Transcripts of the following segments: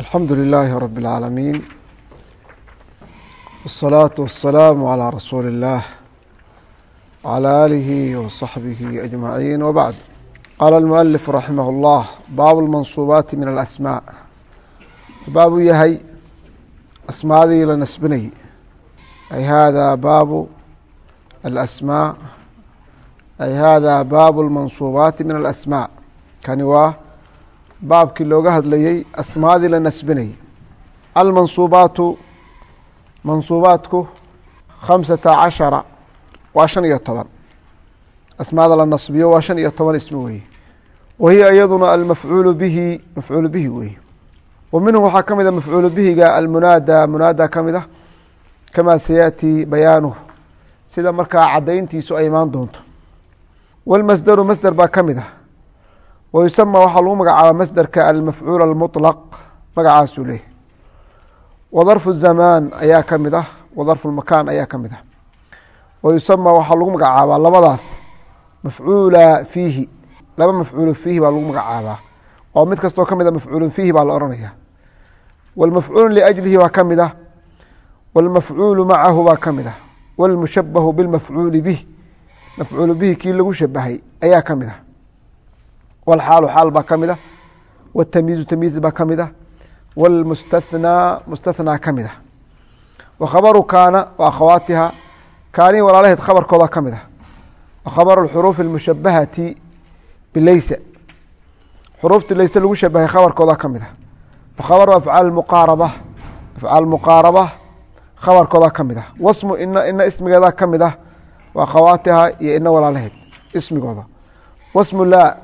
alxamdu لilaahi rab اlcaalamiin wالsalaaةu waلsalaamu عalى rasuuli اllah wعalى aalihi waصaxbihi ajmaciin wbacd qaala اlmualif raximah اllah baabu اlmansuubaati min alasmaaء baabuu yahay asmaadii la nasbinayay ay hada baabu alasmaa ay hada baabu اlmansuubaati min alasmaaء kani waa baabkii looga hadlayey asmaadii la nasbinayay. Almansuubaatu mansuubaatku khamsata cashara waa shan iyo toban. Asmaada la nasbiyo waa shan iyo toban ismi weye wa hiya iyaduna almafcuulu bihi mafcuulu bihi weye wa minhu waxaa ka mid a mafcuulu bihiga almunaada munaada ka mid a kamaa sayaأtii bayaanuh sida markaa cadayntiisu ay imaan doonto. Wاlmasderu masder baa ka mid ah wayusama waxaa lagu magacaaba masderka almafcuul almuطlaq magacaasuu leh wadarfu zamaan ayaa ka mid ah wadarfu makaan ayaa ka mid ah wayusama waxaa lagu magacaabaa labadaas mafcuula fiihi laba mafcuulu fiihi baa lagu magacaabaa oo mid kastoo ka mid a mafcuulu fiihi baa la ohanaya wاlmafcuulu liajlihi baa ka mid ah wاlmafcuulu macahu baa ka mid ah wاlmushabahu bilmafcuuli bih mafcuulu bihi kii lagu shabahay ayaa ka mid ah wاlxaalu xaal baa ka mid ah wاtamyiizu tamyiiz baa ka mid ah wاlmustathnaa mustathnaa ka mid ah wa khabaru kaana wa akhawaatiha kaanii walaalaheed khabarkooda ka mid ah wa khabaru اxuruufi اlmushabahati bileysa xuruuftii leyse lagu shabahay khabarkooda ka mid ah wa khabaru afcaal muqaaraba afcaal muqaaraba khabarkooda ka mid ah wasmu ina ina ismigeeda ka mid ah wa akhawaatiha iyo ina walaalaheed ismigooda wasmu laa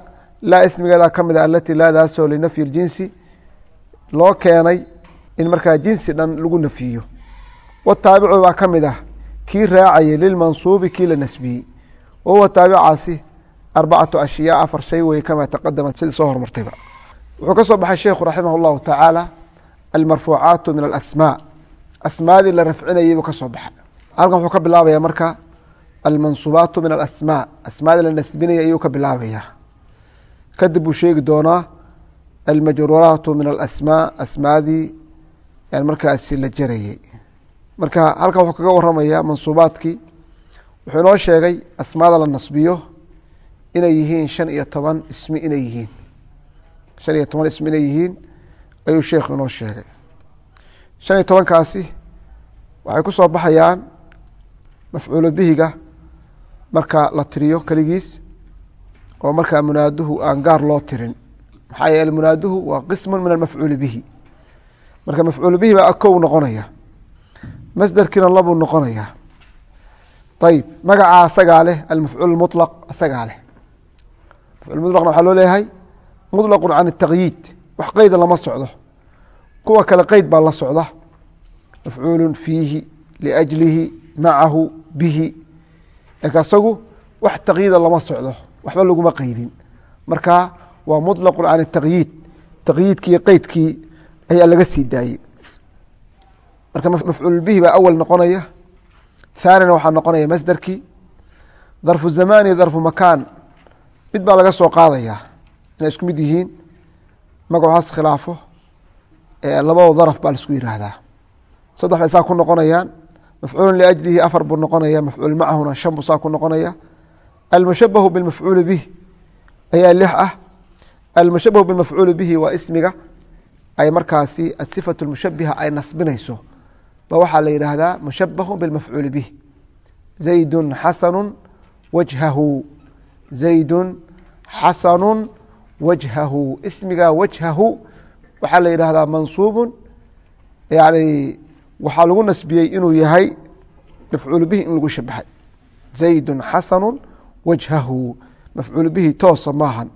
laa ismigeeda ka mid a alati laadaasoo linafyi اljinsi loo keenay in markaa jinsi dhan lagu nafiyo wataabicu baa ka mid ah kii raacayay lilmansuubi kii la nasbiyey. Wahuwa taabicaasi arbacatu ashyaa afar shay weye kamaa taqadama sidii soo hormartayba wuxuu ka soo baxay sheikhu raximah اllahu tacaala almarfuucaatu min alasmaa. Asmaadii la rafcinayay buu ka soo baxay. Halkan wuxuu ka bilaabaya marka almansuubaatu min alasmaa. Asmaadii la nasbinaya ayuu ka bilaabaya kadib buu sheegi doonaa almajruuraatu min alasmaa asmaadii markaasi la jarayey marka halkan wuxuu kaga waramaya mansuubaadkii wuxuu inoo sheegay asmaada la nasbiyo inay yihiin shan iyo toban ismi inay yihiin. Shan iyo toban ismi inay yihiin ayuu sheekhu inoo sheegay. Shan iyo tobankaasi waxay ku soo baxayaan mafcuulu bihiga marka la tiriyo keligiis oo markaa munaaduhu aan gaar loo tirin. Maxaa yeele munaaduhu waa qismu min almafcuuli bihi. Marka mafcuul bihi baa akow noqonaya. Masderkiina labuu noqonaya. Ayib magacaa asagaa leh almafcuul mulaq asagaa leh. Mafcuul waxaa loo leeyahay mutlaqun can ataqyiid wax qeyda lama socdo. Kuwa kale qeyd baa la socda. Mafcuulun fiihi liajlihi macahu bihi. Laakiin asagu wax taqyiida lama socdo waxba laguma qeydin marka waa muطlaqu can الtaqyiid taqyiidkii qeydkii ayaa laga sii daayey marka mafcuul bihi baa awal noqonaya thaanina waxaa noqonaya masderkii darfu zamaan iyo darfu makaan mid baa laga soo qaadaya inay isku mid yihiin magacaas khilaafo labado daraf baa laisku yiraahdaa saddex bay saa ku noqonayaan mafcuulu liajlihi afar buu noqonaya mafcuul macahuna shan buu saa ku noqonaya almushabahu bilmafcuuli bih ayaa lix ah almushabahu bilmafcuuli bihi waa ismiga ay markaasi asifatu lmushabiha ay nasbinayso ba waxaa la yidhaahdaa mushabahu bilmafcuuli bih zaydun xasanu wajhahu zaydun xasanu wajhahu ismiga wajhahu waxaa la yidhahdaa mansuubu yani waxaa lagu nasbiyey inuu yahay mafcuul bihi in lagu shabahay zaydun xasanu wajhahu mafcuul bihi toosa maahan.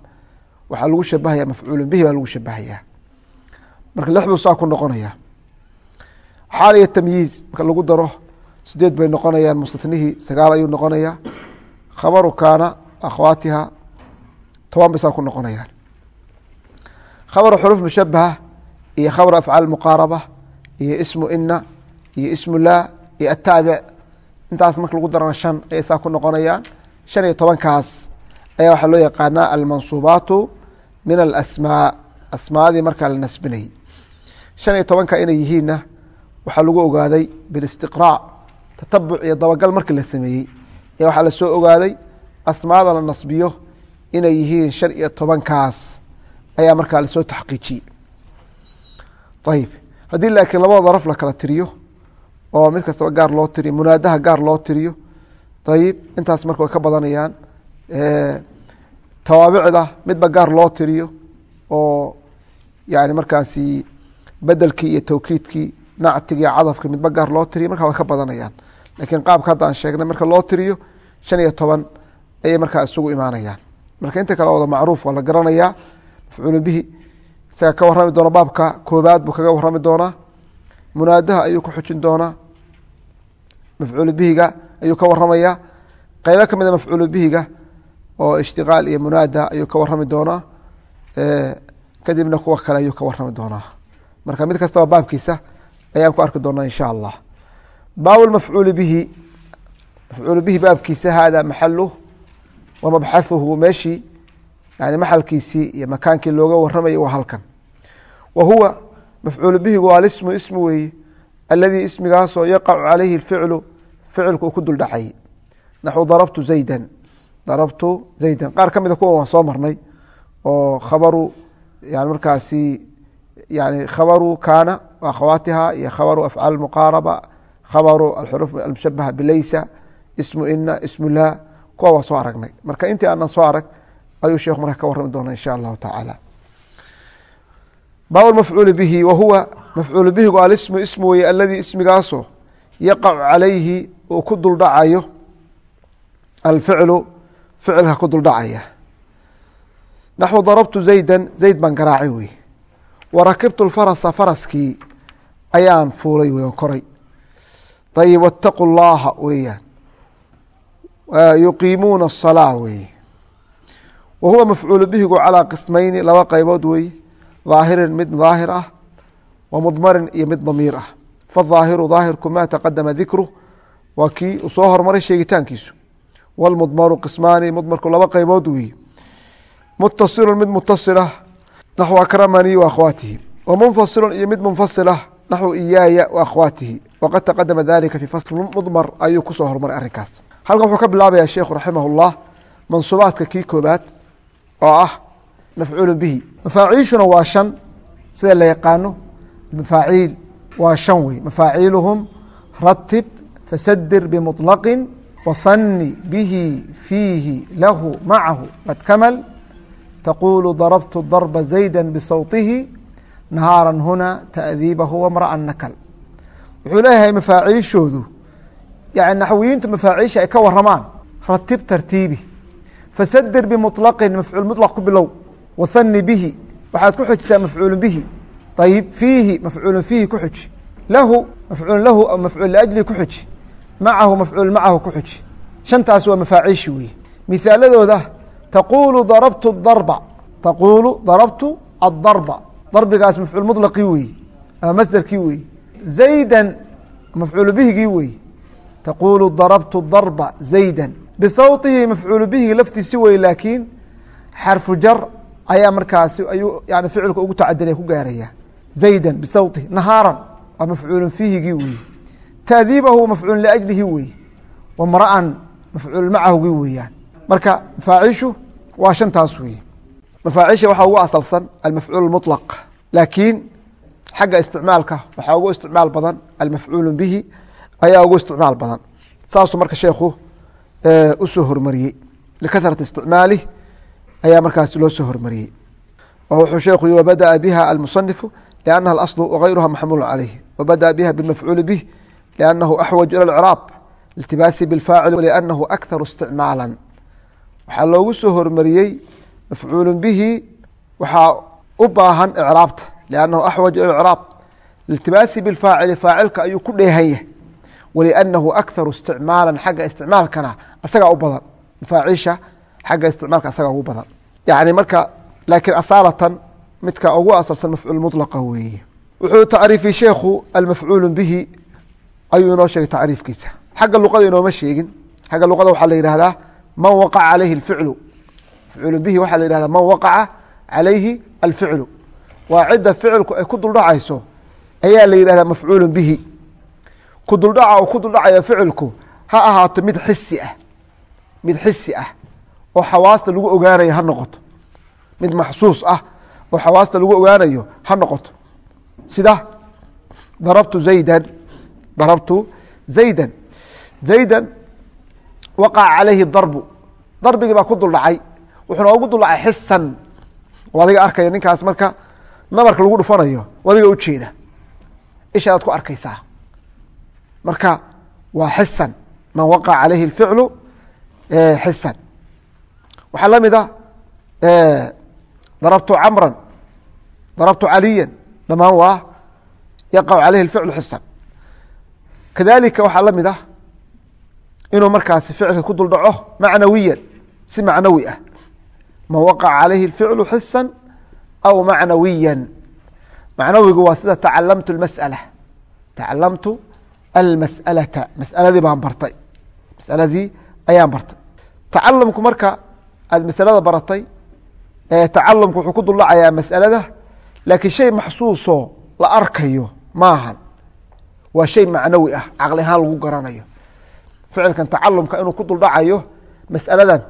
Waxaa lagu shabahaya mafcuul bihi baa lagu shabahaya. Marka lix buu saa ku noqonaya. Xaal iyo tamyiiz marka lagu daro sideed bay noqonayaan mustatnihii sagaal ayuu noqonaya khabaru kaana akhwaatiha toban bay saa ku noqonayaan. Khabaru xuruuf mushabaha iyo khabaru afcaal muqaaraba iyo ismu ina iyo ismu laa iyo ataabic intaas marka lagu darana shan ayay saa ku noqonayaan shan iyo tobankaas ayaa waxaa loo yaqaanaa almansuubaatu min alasmaa asmaadii markaa la nasbinayay. shan iyo tobanka inay yihiinna waxaa lagu ogaaday bilistiqraac tatabuc iyo dabagal markii la sameeyey. Ee waxaa la soo ogaaday asmaada la nasbiyo inay yihiin shan iyo tobankaas ayaa markaa la soo taxqiijiyey. Ayib haddii laakiin labada daraf la kala tiriyo oo mid kastaba gaar loo tiriyo munaadaha gaar loo tiriyo ayib intaas marka way ka badanayaan tawaabicda midba gaar loo tiriyo oo yani markaasi bedelkii iyo tawkiidkii nactigii cadafki midba gaar loo tiriyo markaa way ka badanayaan. Lakiin qaabka hadda sheegnay marka loo tiriyo shan iyo toban ayay markaa isugu imaanayaan. Marka inta kale wada macruuf waa la garanayaa mafcuulu bihi isaga ka warrami doona baabka koobaad buu kaga warrami doonaa munaadaha ayuu ku xujin doonaa mafcuulu ayuu ka waramayaa qeybo ka mida mafcuulu bihiga oo ishtiqaal iyo munaada ayuu ka warami doonaa. Kadibna kuwa kale ayuu ka warami doonaa. Marka mid kastaba baabkiisa ayaan ku arki doonaa insha allah. Baab mafcuuli bihi mafcuulu bihi baabkiisa hada maxaluh wa mabxahuhu meeshii yani maxalkiisii iyo makaankii looga waramayay waa halkan. Wa huwa mafcuulu bihigu alismu ismu weeye aladii ismigaasoo yaqacu calayhi ficlu ficilku uu ku duldhacay. Naxu darabtu zaydan. Darabtu zaydan. Qaar ka mida kuwan waan soo marnay oo khabaru yani markaasi yani khabaru kaana akhawaatiha iyo khabaru afcaal muqaaraba khabaru alxuruf almushabaha bilaysa ismu ina ismu laa kuwa waa soo aragnay. Marka intii aanan soo arag ayuu sheekhu marka ka warrami doona insha allahu tacaala. Baab mafcuuli bihi wa huwa mafcuulu bihigu alismu ismu weye aladii ismigaasoo yaqacu calayhi uu ku duldhacayo alficlu ficilka ku duldhacaya. Naxwu darabtu zaydan zayd baan garaaci wey warakibtu lfarasa faraskii ayaan fuulay weyan koray. Ayib wataqu llaha weeyaan. Yuqiimuuna asalaa weeye wa huwa mafcuulu bihigu calaa qismayni laba qaybood weeye daahirin mid daahir ah wa mudmarin iyo mid damiir ah faahiru daahirku ma taqadama dikru waa kii uu soo hormaray sheegitaankiisu. wlmudmaru qismaani mudmarku laba qeybood weeye mutasilu mid mutasila naxw akramanii waakhawaatihi wamunfasilu iyo mid munfasila naxw iyaaya waakhawaatihi waqad taqadama dalika fii fasl mudmar ayuu ku soo hormaray arrinkaas halkan wuxuu ka bilaabayaa sheikhu raximah اllah mansuubaadka kii koobaad oo ah mafcuulu bihi mafaaciishuna waa shan sida la yaqaano mafaaciil waa shan wey mafaaciiluhum ratib fasadir bmuطlaqi wahani bihi fiihi lahu macahu qad kamal taqulu darabtu darba zayda bisawtihi nahaara huna taadiibahu wamra'a nakal wuxuu leeyahay mafaaciishoodu yani naxwiyiintu mafaaciisha ay ka waramaan ratib tartiibi fasadir bimuطlaqin mafcuul muطlaq ku bilow wahani bihi waxaad ku xujisaa mafcuulu bihi ayib fiihi mafcuulu fiihi ku xuji lahu mafcuul lahu mafcuul liajli ku xuji macahu mafcuul macahu ku xuji shantaas waa mafaaciishi weeye mihaaladooda taqulu darabtu darba taqulu darabtu adarba darbigaas mafcuul muطlaqii weeye masderkii weeye zaydan mafcuulu bihigii weeye taqulu darabtu darba zayda bisawtihi mafcuulu bihi laftiisi wey laakiin xarfu jar ayaa markaasi ayuu yani ficilka ugu tacadilay ku gaaraya zayda bisawtihi nahaaran waa mafcuulu fiihigii weeye taadiibahu mafcuul liajlihi weeye wamra'an mafcuul macahugii weeyaan marka mafaaciishu waa shantaas weeye mafaaciisha waxaa ugu asalsan almafcuul muطlaq laakiin xagga isticmaalka waxaa ugu isticmaal badan almafcuulu bihi ayaa ugu isticmaal badan saasuu marka sheekhu u soo hormariyey likasrati isticmaalih ayaa markaas loo soo hormariyey wuxuu sheekhu yi wabadaأa biha almusanifu liannaha alasl wagayruha maxmuul calayh wabadaأa biha bilmafcuuli bih liannahu axwaju ilى اcraab iltibaasi biاlfaacil liannahu akharu isticmaala waxaa loogu soo hormariyey mafcuulu bihi waxaa u baahan icraabta liannahu axwaju ilى اcraab iltibaasi biاlfaacili faacilka ayuu ku dheehan yahay wliannahu akharu isticmaala xagga isticmaalkana asagaa u badan mafaaciisha xagga isticmaalka asagaa ugu badan yani marka laakiin asaalatan midka ugu asalsan mafcuul muطlaqa weeye. Wuxuu tacriifiyey sheekhu almafcuulu bihi ayuu inoo sheegay tacriifkiisa. Xagga luqada inooma sheegin. Xagga luqada waxaa la yihahdaa man waqaca calayhi اlficlu mafcuulu bihi waxaa la yihahdaa man waqaca calayhi alficlu. Waa cidda ficilku ay ku duldhacayso ayaa la yidhahdaa mafcuulu bihi. Ku duldhaca uu ku duldhacayo ficilku ha ahaato mid xisi ah. Mid xisi ah oo xawaasta lagu ogaanayo ha noqoto. Mid maxsuus ah oo xawaasta lagu ogaanayo ha noqoto. Sida? Darabtu zaydan. Darabtu zaydan. Zaydan waqaca calayhi darbu. Darbigii baa ku duldhacay. Wuxuuna ugu duldhacay xisan oo adiga arkaya ninkaas marka nabarka lagu dhufanayo adiga ujeeda ishaadaad ku arkaysaa. Marka waa xisan man waqaca calayhi اficlu xisan waxaa la mid a darabtu camra darabtu caliya dhamaan waa yaqacu caleyhi ficlu xisaan kadalika waxaa la mid ah inuu markaasi ficilka ku duldhaco macnawiyan si macnawi ah man waqaca calayhi ficlu xisan aw macnawiyan macnawigu waa sida tacalamtu masala tacalamtu almas'alata masaladii baan bartay masaladii ayaan bartay tacalumku marka aada masalada baratay tacalumku wuxuu ku duldhacayaa masalada laakiin shay maxsuusoo la arkayo maahan waa shay macnawi ah caqli ahaan lagu garanayo ficilkan tacalumka inuu ku duldhacayo mas'aladan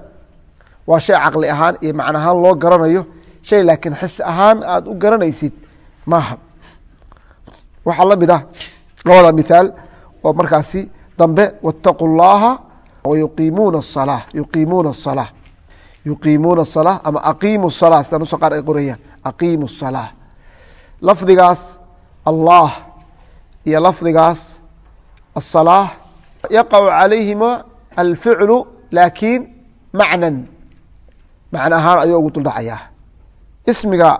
waa shay caqli ahaan iyo macno ahaan loo garanayo shay laakiin xis ahaan aada u garanaysid maaha waxaa la mid ah labada mithaal oo markaasi dambe wاtaquu اllaha wayuqiimuuna الsalaa yuqiimuuna الsalaa yuqiimuuna الsalaa ama aqiimu الsalaa sida nusa qaar ay qorayaan aqiimu الsalaa lafdigaas allah iyo lafdigaas الsalaa yaqacu calayhima alficlu laakiin macnan macno ahaan ayuu ugu duldhacayaa ismiga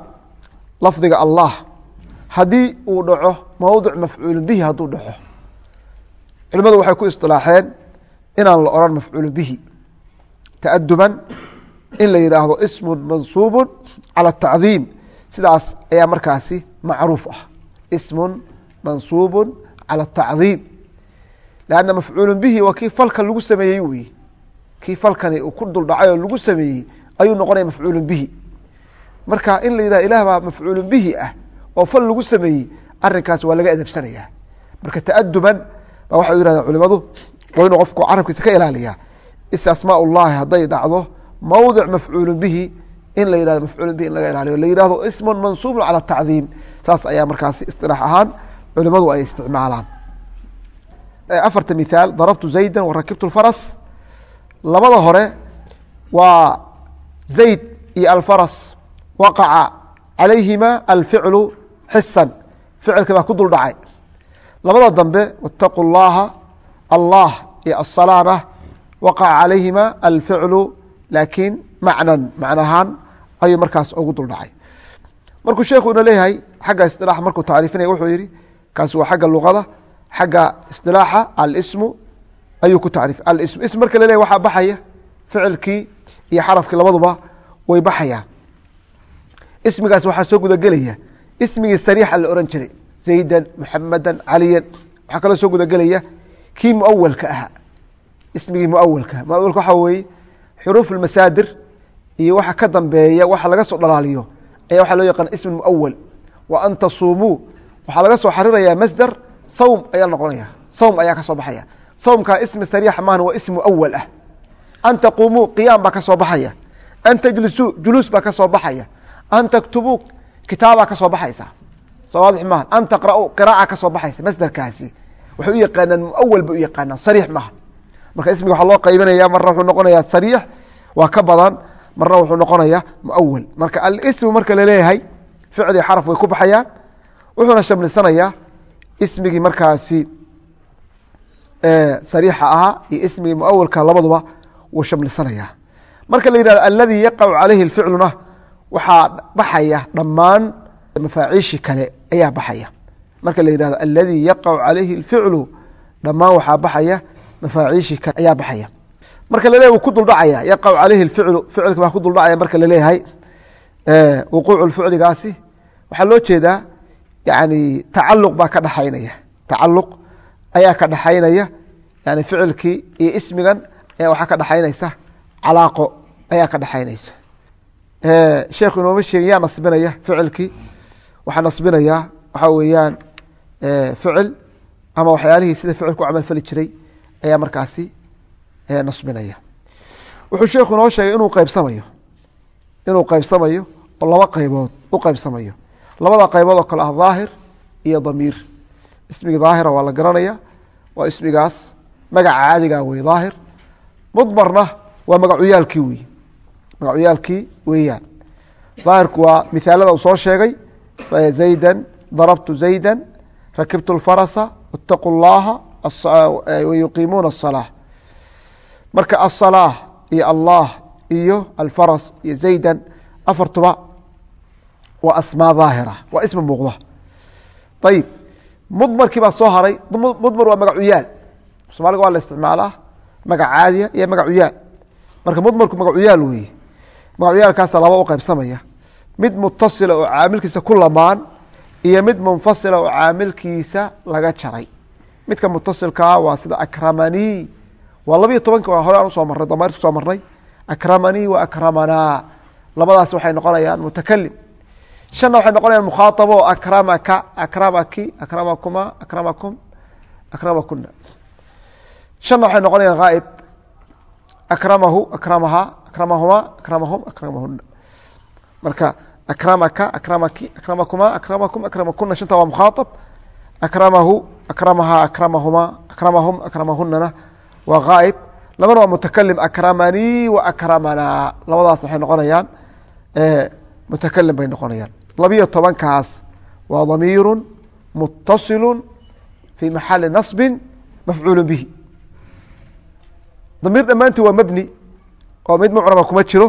lafdiga allah haddii uu dhaco mowdic mafcuulu bihi hadduu dhaco. Culimadu waxay ku isilaaxeen inaan la oran mafcuulu bihi ta'aduban in la yidhaahdo ismu mansuubu cala atacdiim sidaas ayaa markaasi macruuf ah ismun mansuubu cala atacdiim lanna mafcuulu bihi waa kii falkan lagu sameeyey wey kii falkani uu ku duldhacay oo lagu sameeyey ayuu noqonaya mafcuulu bihi marka in la yidhahdo ilah baa mafcuulu bihi ah oo fal lagu sameeyey arinkaas waa laga adabsanaya marka ta'aduban ba waxay yirahdeen culimadu waa inuu qofku carabkiisa ka ilaaliyaa isasmaa ullahi hadday dhacdo mawdic mafcuulu bihi in la yihahdo mafcuulu bihi in laga ilaaliyo la yihahdo ismun mansuubun cala tacdiim saas ayaa markaasi isilaax ahaan culimadu ay isticmaalaan. Afarta mithaal darabtu zayda warakibtu lfaras labada hore waa zayd iyo alfaras waqaca calayhima alficlu xisan ficilka baa ku dul dhacay. Labada dambe wاtaquu اllaha allah iyo asalaana waqaca calayhima alficlu laakiin macnan macno ahaan ayuu markaas ugu dul dhacay. Markuu sheekhu ina leeyahay xagga isilaax markuu tacriifinaya wuxuu yihi kaasi waa xagga luqada xagga isilaaxa alsmu ayuu ku tacriif alsm ism marka la leyahy waxaa baxaya ficilkii iyo xarafkii labaduba way baxayaan. Ismigaas waxaa soo gudagelaya. Ismigii sariixa la ohan jiray zaydan muxamada caliyan waxaa kaloo soo gudagelaya kii muawalka ahaa. Ismigii muawalka muawalka waxaa weeye xuruuf masaadir iyo waxa ka dambeeya waxa laga soo dhalaaliyo ayaa waxaa loo yaqaana ism muawal wa an tasuumuu. Waxaa laga soo xariraya masder sawm ayaa noqonaya. Sawm ayaa ka soo baxaya. Sawmkaa ismi sariixa maahan waa ism muawal ah. An taquumuu qiyaam baa ka soo baxaya. An tajlisuu juluus baa ka soo baxaya. An taktubuu kitaabaa ka soo baxaysa. Soo waadix maaha an taqra'uu qiraaca ka soo baxaysa masderkaasi waxay u yaqaanaan muawal bay u yaqaanaan sariix maaha marka ismiga waxaa loo qaybinaya marna wuxuu noqonayaa sariix. Waa ka badan marna wuxuu noqonayaa muawal marka alismu marka la leeyahay ficli xaraf way ku baxayaan. Wuxuuna shamlisanayaa ismigii markaasi sariixa ahaa iyo ismigii muawalka labaduba wuu shamlisanayaa. Marka la yihahdo aladii yaqacu calayhi ficluna waxaa baxaya dhammaan mafaaciishii kale ayaa baxaya. Marka la yihahdo aladii yaqacu calayhi اlficlu dhammaan waxaa baxaya mafaaciishii kale ayaa baxaya. Marka laleeyahy wuu ku duldhacaya. Yaqacu calayhi اficlu ficilka baa ku duldhacaya marka la leeyahay wuquucu ficligaasi waxaa loo jeedaa yani tacaluq baa ka dhexaynaya tacaluq ayaa ka dhexaynaya yani ficilkii iyo ismigan waxaa ka dhexaynaysa calaaqo ayaa ka dhexaynaysa sheekhu inooma sheegin yaa nasbinaya ficilkii. Waxaa nasbinaya waxaa weeyaan ficil ama waxyaalihii sida ficilku u camal fali jiray ayaa markaasi nasbinaya. Wuxuu sheekhu inoo sheegay inuu qaybsamayo inuu qaybsamayo oo laba qaybood u qaybsamayo. Labada qaybood oo kale ah daahir iyo damiir. Ismiga daahira waa la garanaya waa ismigaas magaca caadiga ah wey daahir. Mudmarna waa magacuyaalkii wey magacuyaalkii weeyaan. Daahirku waa miaalada uu soo sheegay zayda darabtu zayda rakibtu lfarasa itaqu llaha wayuqiimuuna asalaa marka asalaa iyo allah iyo alfaras iyo zaydan. Afartuba waa asmaa daahira waa ismi muuqda. Ayib mudmarkii baa soo haray mudmar waa magacuyaal somaaliga waa la isticmaalaa magac iyo magacuyaal marka mudmarku magacuyaal weeye magacuyaalkaasa laba u qaybsamaya. Mid mutasila oo caamilkiisa ku lamaan iyo mid munfasila oo caamilkiisa laga jaray. Midka mutasilkaa waa sida akramanii. Waa labiyo tobanki hore aan u soo marnay damayrta ku soo marnay akramanii wa akramanaa labadaas waxay noqonayaan mutakalim shanna waxay noqonayaan mukhaatabo akramaka akramaki akramakuma akramakum akramakuna shanna waxay noqonayaan ghaa'ib akramahu akramaha akramahuma akramahum akramahuna marka akramaka akramaki akramakuma akramakum akramakuna shanta waa mukhaaab akramahu akramaha akramahuma akramahum akramahunana waa ghaa'ib labana waa mutakalim akramanii wa akramanaa labadaas waxay noqonayaan mutakalim bay noqonayaan. Labiyo tobankaas waa damiiru mutasilu fi maxali naصbi mafcuulu bihi. Damiir dhammaantii waa mebni oo mid mucraba kuma jiro.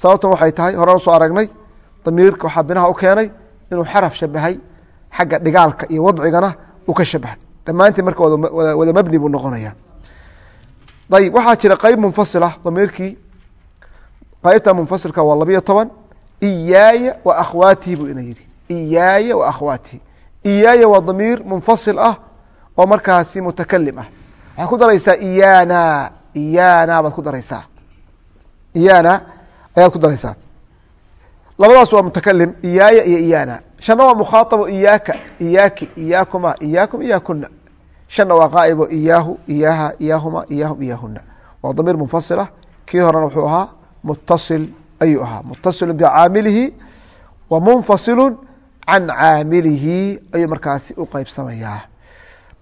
Sababtan waxay tahay horaan u soo aragnay damiirka waxaa binaha u keenay inuu xaraf shabahay xagga dhigaalka iyo wadcigana uu ka shabahay. Dhammaantii marka wada mebni buu noqonaya ayib waxaa jira qeyb munfasila damiirkii. Qeybta munfasilka waa labiyo toban. Iyaaya wa akhwaatihi buu ina yihi iyaaya wa akhwaatihi. Iyaaya waa damiir munfasil ah oo markaasi mutakalim ah. Waxaad ku daraysaa iyana iyana baad ku daraysaa. Iyana ayaad ku daraysaa. Labadaas waa mutakalim iyaaya iyo iyana shanna waa mukhaatabo iyaaka iyaaki iyaakuma iyaakum iyaakuna shanna waa qaaibo iyaahu iyaaha iyaahuma iyaahum iyaahuna waa damiir munfasila. Kii horena wuxuu ahaa mutasil ayuu ahaa. Mutasilu bicaamilihi wa munfasilu can caamilihi ayuu markaasi u qeybsamayaa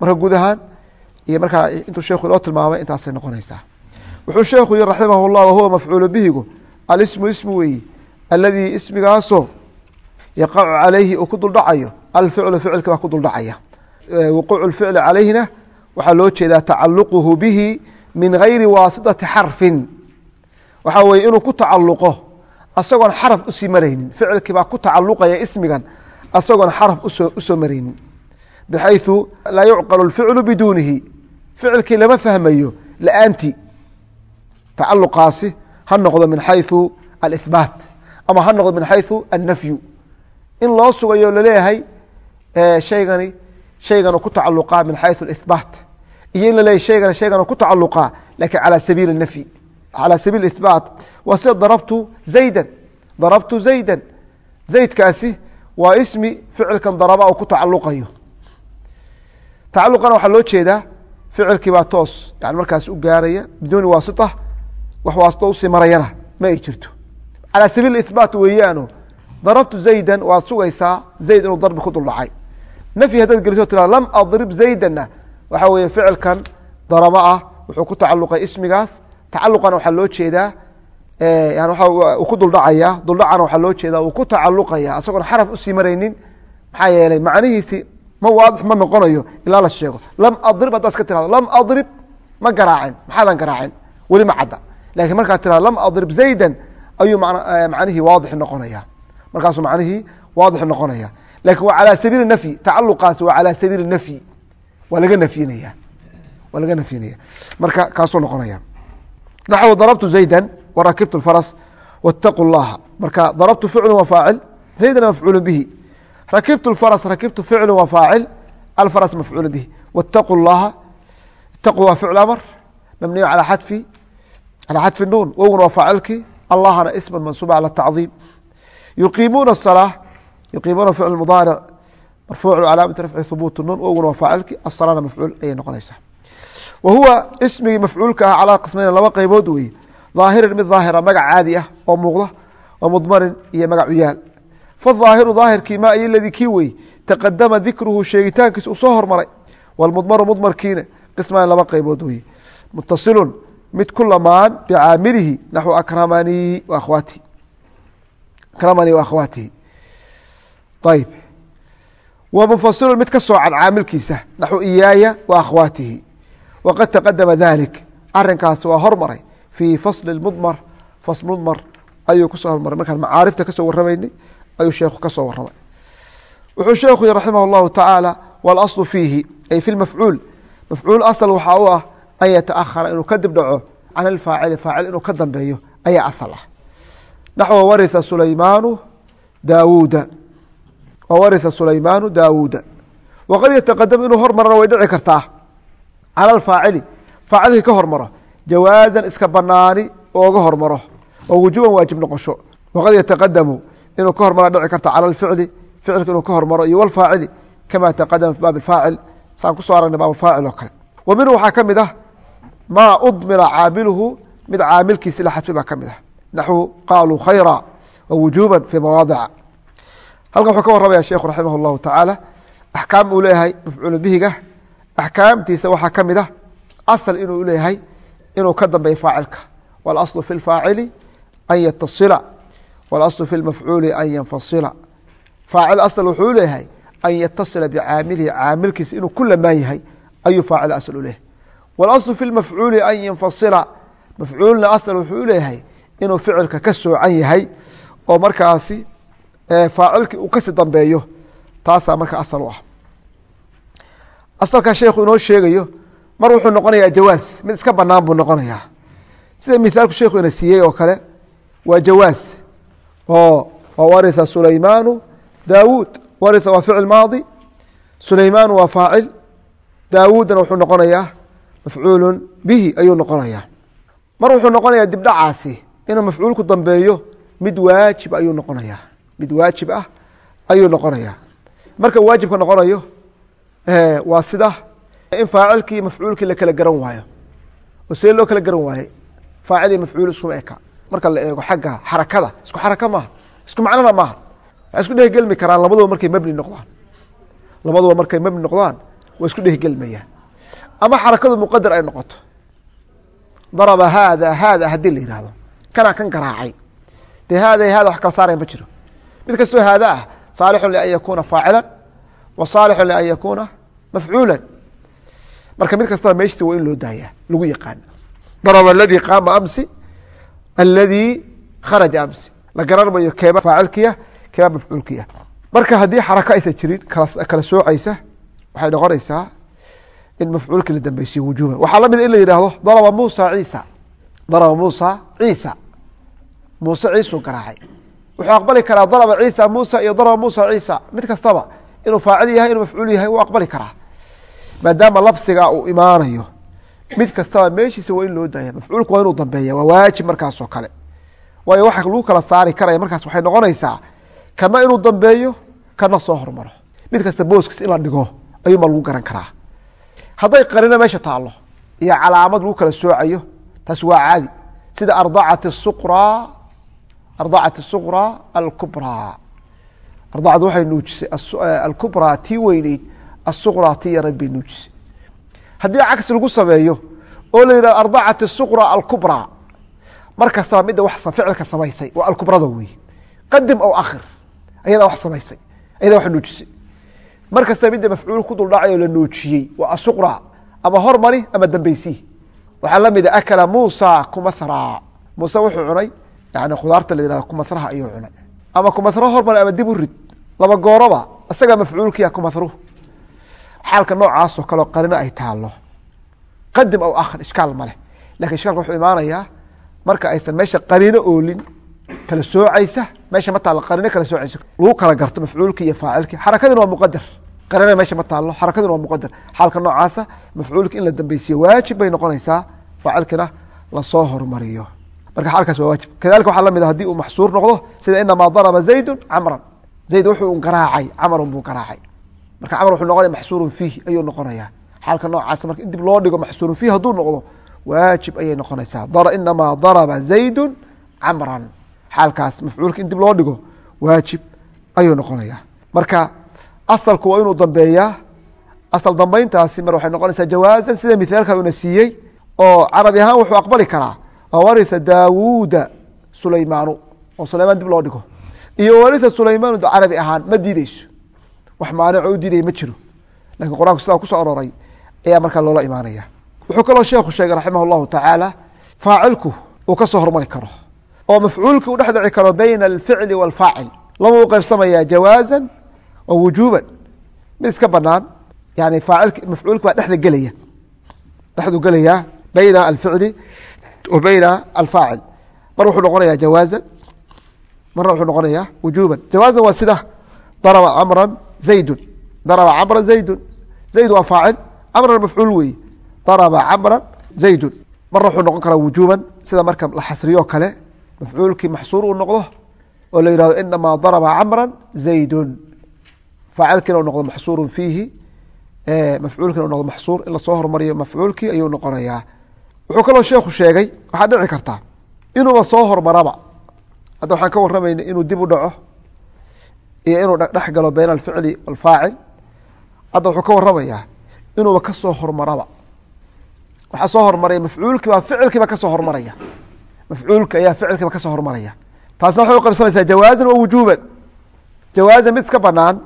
marka guud ahaan iyo markaa intuu sheekhu inoo tilmaamay intaasay noqonaysaa. Wuxuu sheekhu yihi raximah اllah wahuwa mafcuulu bihigu. Alismu ismu weeyi. Aladii ismigaasoo yaqacu calayhi uu ku duldhacayo. Alficlu ficilka baa ku duldhacaya wuquucu ficli calayhina waxaa loo jeedaa tacaluquhu bihi min gayri waasitati xarfin waxaa weye inuu ku tacaluqo asagoon xaraf usii maraynin ficilkii baa ku tacaluqaya ismigan asagoon xaraf usoo usoo maraynin bxayثu laa yucqal اficlu biduunihi ficilkii lama fahmayo la'aanti tacaluqaasi ha noqdo min xayثu alihbaat ama ha noqdo min xayثu annafyu in loo sugayo laleeyahay shaygani shayganu ku tacaluqaa min xayثu اihbaat iyo in laleeyahy shaygani shayganu ku tacaluqaa lakin calى sabiil الnafyi calى sabiil ihbaat waa sida darabtu zayda darabtu zayda zaydkaasi waa ismi ficilkan daraba u ku tacaluqayo tacaluqana waxaa loo jeedaa ficilkii baa toos yani markaas u gaaraya biduuni waasita wax waasito usii marayana ma ay jirto calaa sabiil ihbaat weeyaano darabtu zaydan waad sugaysaa zayd inuu darbi ku duldhacay nafyi haddaad geliso tira lam adrib zaydana waxaa weeye ficilkan daraba ah wuxuu ku tacaluqay ismigaas tacaluqana waxaa loo jeedaa yani waa ku duldhacaya duldhacana waxaa loo jeedaa uu ku tacaluqaya asagoon xaraf u sii maraynin maxaa yeelay macnihiisi ma waadix ma noqonayo ilaa la sheego lam adrib haddaad ka tirado lam adrib ma garaacin maxaadan garaacin weli ma cadda laakiin markaad tirado lam adrib zaydan ayuu macnihii waadix noqonaya markaasuu macnihii waadix noqonaya lakin waa calى sabiili nafyi tacaluqaasi waa calى sabiili nafyi waa laga nafyinaya waa laga nafyinaya marka kaasuu noqonaya naxw darabtu zayda warakibtu faras wاtaqu اllaha marka darabtu ficlu wa faacil zaydana mafcuul bihi rakibtu اfaras rakibtu ficlu wa faacil alfaras mafcuul bih wاtaqu اllaha itaqu waa ficl amr mabniyu alى xadfi alى xadfi nuun wowguna waa faacilkii allahna isma mansuuba alى tacdiim yuqiimuuna الsalaa yuqiimuna ficl mudaaric marfuuc calaamati rafci hubuut nun uguna waa faacilki asalana mafcuul ayay noqonaysaa wa huwa ismigii mafcuulka ah calaa qismayna laba qeybood weeye daahirin mid daahira magac caadi ah oo muuqda wa mudmarin iyo magacu yaal faaahiru daahirkii maa iyo ladii kii wey taqadama dikruhu sheegitaankiis uu soo hormaray walmudmaru mudmarkiina qismaan laba qeybood weeye mutasilun mid ku lamaan bicaamilihi naxwu akramanii akhwaatihi akramanii wakhwaatihi ayb wa munfasilun mid ka soocan caamilkiisa naxu iyaaya wa akhwaatihi. Waqad taqadama dalik arinkaas waa hormaray. Fii fasli mudmar. Fas mudmar ayuu ku soo hormaray. Markaan macaarifta ka soo waramaynay ayuu sheekhu ka soo waramay wuxuu sheekhu raximah اllahu tacaala walaslu fiihi. Ay fi lmafcuul mafcuul asal waxaa u ah an yataahara inuu ka dib dhaco. Can alfaacili faacil inuu ka dambeeyo ayaa asal ah. Naxwa waria sulaymaanu daawuuda waritha sulaymaanu daawuuda. Waqad yataqadam inuu hormarana way dhici kartaa. Cala alfaacili faacilkii ka hormaro jawaazan iska banaani ooga hormaro oo wujuban waajib noqosho. Waqad yataqadamu inuu ka hormara dhici karta cala alficli ficilka inuu ka hormaro iyo wlfaacili kama taqadama fi baab faacil saan ku soo aragnay baab faacil oo kale. Wa minhu waxaa ka mid ah maa udmira caamiluhu mid caamilkiisi la xadfi baa ka mid ah. Naxwu qaaluu khayra wa wujuba fi mawaadica halkan wuxuu ka waramaya sheikhu raximah اllahu tacaala axkaam uu leeyahay mafcuulu bihiga. Axkaamtiisa waxaa ka mid ah asal inuu leeyahay inuu ka dambeeyo faacilka. Walaslu fi lfaacili an yatasila walaslu fi lmafcuuli an yanfasila. Faacil asl wuxuu leeyahay an yatasila bicaamilihi caamilkiisa inuu ku lamaan yahay ayuu faacil asl u leeyahay. Walaslu fi lmafcuuli an yanfasila mafcuulna asl wuxuu leeyahay inuu ficilka ka soocan yahay oo markaasi faacilkii uu kasi dambeeyo taasaa marka asal u ah. Asalkaa sheekhu inoo sheegayo mar wuxuu noqonayaa jawaaz mid iska banaan buu noqonayaa. Sida mithaalku sheekhu ina siiyey oo kale waa jawaaz oo waritha sulaymaanu daawuud waritha waa ficil maadi. Sulaymaanu waa faacil. Daawuudna wuxuu noqonayaa mafcuulu bihi ayuu noqonayaa. Mar wuxuu noqonayaa dibdhacaasi inuu mafcuulku dambeeyo mid waajib ayuu noqonayaa mid waajib ah ayuu noqonayaa. Marka waajibka noqonayo waa sida in faacilkii mafcuulkii la kala garan waayo. Oo see loo kala garan waaye faacil iyo mafcuul iskuma eka. Marka la eego xagga xarakada isku xaraka maaha isku macnona maaha. Waxay isku dhehgelmi karaan labaduba markay mebni noqdaan. Labaduba markay mebni noqdaan waa isku dhehgelmayaan ama xarakadu muqadar ay noqoto. Daraba haada haada haddii la yihahdo kanaa kan garaacay. Dee haada haada wax kala saaraya ma jiro mid kastoo haada ah saalixun lian yakuuna faacila wa saalixun lian yakuuna mafcuula marka mid kastaba meeshti waa in loo daayaa lagu yaqaano daraba aladii qaama amsi aladii kharaja amsi. La garan keeba faacilkiya keeba mafcuulkiya. Marka haddii xarako aysan jirin kala soocaysa waxay noqonaysaa in mafcuulkii la dambeysiyo wujuban waxaa la mid in la yihahdo daraba muusa ciisa. Daraba muusa ciisa. Muuse ciisuu garaacay wuxuu aqbali karaa daraba ciisa muusa iyo daraba muusa ciisa. Mid kastaba inuu faacil yahay inuu mafcuul yahay wuu aqbali karaa maadaama lafsiga uu imaanayo. Mid kastaba meeshiisa waa in loo daaya mafcuulku waa inuu dambeeya waa waajib markaasoo kale. Waayo waxa lagu kala saari karaya markaas waxay noqonaysaa kana inuu dambeeyo kana soo hormaro. Mid kasta booskiis in la dhigo ayuunbaa lagu garan karaa. Hadday qarino meesha taalo iyo calaamad lagu kala soocayo taas waa caadi. Sida ardacat suqra ardacat suqra alkubraa ardacad waxay nuujisay alkubraa tii weyneyd asuqraa tii yarayd bay nuujisay haddii cagsi lagu sameeyo oo la yidhahdo ardacat suqra alkubraa mar kastaba midda wax ficilka samaysay waa alkubrada wey qadim aw akhir ayadaa wax samaysay ayadaa wax nuujisay mar kastaba midda mafcuul ku duldhacay oo la nuujiyey waa asuqra ama hormari ama dambeysi waxaa lamida akala muusa kumathra muuse wuxuu cunay yani khudaarta la yihahdo kumathraha ayuu cunay. Ama kumathra hormari ama dib u rid laba gooroba isagaa mafcuulkiya kumathruh xaalka noocaasoo kaleo qarino ay taalo qadim aw akhir ishkaal maleh laakiin ishkaalka wuxuu imaanayaa marka aysan meesha qariino oolin kala soocaysa meesha ma taalo qarino kala soocaysa. Lagu kala garto mafcuulki iyo faacilki xarakadina waa muqadar. Qarina meesha ma taalo xarakadina waa muqadar. Xaalka noocaasa mafcuulki in la dambeysiyo waajib bay noqonaysaa faacilkina la soo hormariyo marka xaalkaas waa waajib. Kadalika waxaa la mid a haddii uu maxsuur noqdo sida inamaa daraba zaydu camran. Zayd wuxuu garaacay camarun buu garaacay. Marka camr wuxuu noqonaya maxsuurun fiih ayuu noqonaya. Xaalka noocaas marka in dib loo dhigo maxsuurun fiih hadduu noqdo waajib ayay noqonaysaa. Inamaa daraba zaydu camran. Xaalkaas mafcuulka in dib loo dhigo waajib ayuu noqonaya. Marka asalku waa inuu dambeeyaa. Asal dambeyntaasi mar waxay noqonaysaa jawaazan sida mithaalka una siiyey oo carabi ahaan wuxuu aqbali karaa waritha daawuuda sulaymaanu oo sulaymaan dib loo dhigo. Iyo waritha sulaymaanu carabi ahaan ma diideyso wax maanico u diidaya ma jiro. Lakin qur'aanku sidaa ku soo aroray ayaa markaa loola imaanaya. Wuxuu kaloo sheekhu sheegay raximah اllahu tacaala faacilku uu ka soo hormari karo. Oo mafcuulki u dhex karo bayna alficli wاlfaacil lama u qeybsamaya jawaazan wa wujuuban. Mid iska banaan yani faacilki mafcuulki baa dhexda gelaya. Dhexdu gelaya bayna alficli wa bayna alfaacil mar wuxuu noqonaya jawaazan marna wuxuu noqonaya wujuuban jawaazan waa sida daraba camra zaydun daraba camra zaydun zayd waa faacil camran mafcuul weeye daraba camra zaydun marna wuxuu noqon karaa wujuuban sida marka la xasriyo kale mafcuulkii maxsuur uu noqdo oo la yihahdo inamaa daraba camra zaydun faacilkiina u noqdo maxsuurun fiihi mafcuulkiina u noqdo maxsuur in la soo hormariyo mafcuulkii ayuu noqonayaa wuxuu kaloo sheekhu sheegay waxaa dhici karta inuuba soo hormaraba. Hadda waxaan ka warramayna inuu dib u dhaco iyo inuu dhex galo bayna alficli walfaacil. Hadda wuxuu ka waramayaa inuuba ka soo hormaraba. Waxaa soo hormaraya mafcuulkiiba ficilkiiba ka soo hormaraya. Mafcuulka ayaa ficilkiiba ka soo hormaraya. Taasna waxay uqaybsamaysaa jawaazan wa wujuuban. Jawaazan mid iska banaan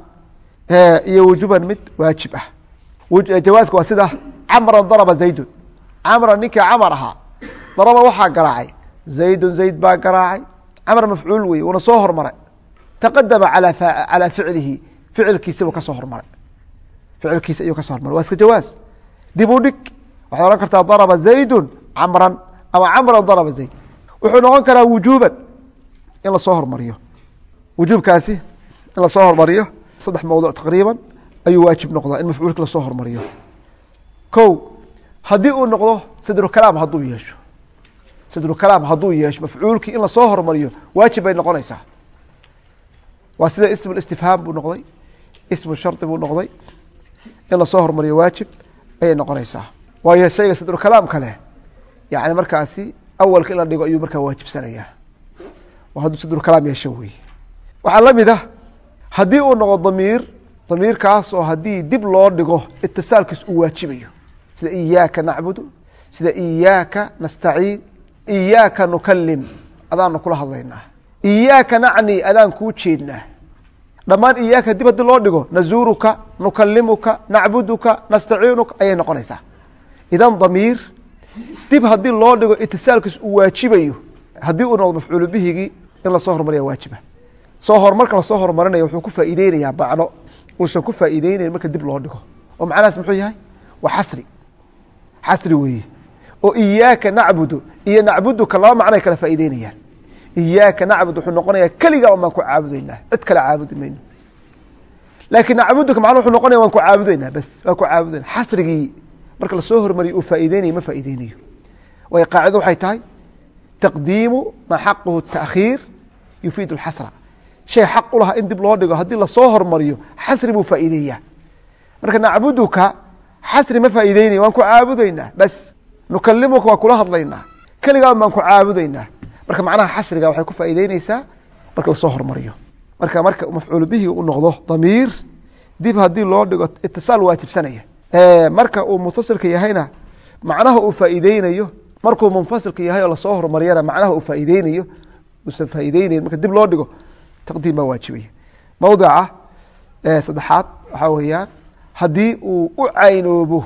iyo wujuuban mid waajib ah. Jawaazka waa sida camran daraba zaydun camran ninkii camar ahaa daraba waxaa garaacay. Zaydun zayd baa garaacay. Camr mafcuul wey uuna soo hormaray. Taqadama calى ficlihi ficilkiisibuu ka soo hormaray. Ficilkiisa ayuu ka soo hormaray. Waa iska jawaaz dib u dhig waxaad ohan kartaa daraba zaydu camran ama camran daraba zayd. Wuxuu noqon karaa wujuuban in la soo hormariyo. Wujuubkaasi in la soo hormariyo saddex mawduc taqriiban ayuu waajib noqdaa in mafcuulka la soo hormariyo. Ko haddii uu noqdo sadrukalaam hadduu yeesho. Sadrukalaam hadduu yeesho mafcuulkii in la soo hormariyo waajib bay noqonaysaa. Waa sida ismu istifhaam buu noqday ismu shardi buu noqday. In la soo hormariyo waajib ayay noqonaysaa. Waayo shayga sadrukalaam kale yani markaasi awalka in la dhigo ayuu markaa waajibsanayaa. Hadduu sadrukalaam yeesho wey waxaa la mid ah haddii uu noqdo damiir damiirkaas oo haddii dib loo dhigo itisaalkiis uu waajibayo sida iyaaka nacbudu sida iyaaka nastaciin iyaaka nukalim adaanu kula hadlaynaa. Iyaaka nacni adaan kuu jeednaa. Dhammaan iyaaka dib haddii loo dhigo nazuuruka nukalimuka nacbuduka nastaciinuka ayay noqonaysaa. Idan damiir dib haddii loo dhigo itisaalkiis uu waajibayo haddii uu noqdo mafcuulu in la soo hormariya waajiba. Soo horumarka la soo horumarinaya wuxuu ku faa'iideynayaa bacno uusan ku faa'iideynayn marka dib loo dhigo. Oo macnahaas muxuu yahay? Waa xasri xasri weeye oo iyaaka nacbudu iyo nacbuduka laba macnoay kala faa'iideynayaan. Iyaaka nacbud wuxuu noqonayaa keligaa un baan ku caabudaynaa. Cid kale caabudi mayno. Laakiin nacbuduka macna wuxuu noqonaya waan ku caabudaynaa bas waan ku caabudayna xasrigii marka la soo hormariyo uu faa'iideynayo ma faa'iideynayo. Waayo qaacido waxay tahay taqdiimu maa xaquhu taakhiir yufiidu alxasra shay xaq u lahaa in dib loo dhigo haddii la soo hormariyo xasri buu faa'iideeyaa. Marka nacbuduka xasri ma faa'iideynayo waan ku caabudaynaa bas nukalimuka waan kula hadlaynaa. Keligaa baan ku caabudaynaa. Marka macnaha xasriga waxay ku faa'iideyneysaa marka la soo hormariyo. Marka marka mafcuul bihi u noqdo damiir dib haddii loo dhigo itisaal waajibsanaya. Marka uu mutasilka yahayna macnaha uu faa'iideynayo markuu munfasilka yahay oo la soo hormariyana macnaha uu faa'iideynayo uusan faa'iideynayn marka dib loo dhigo taqdiim baa waajibaya. Mawdica saddexaad waxaa weeyaan haddii uu u caynoobo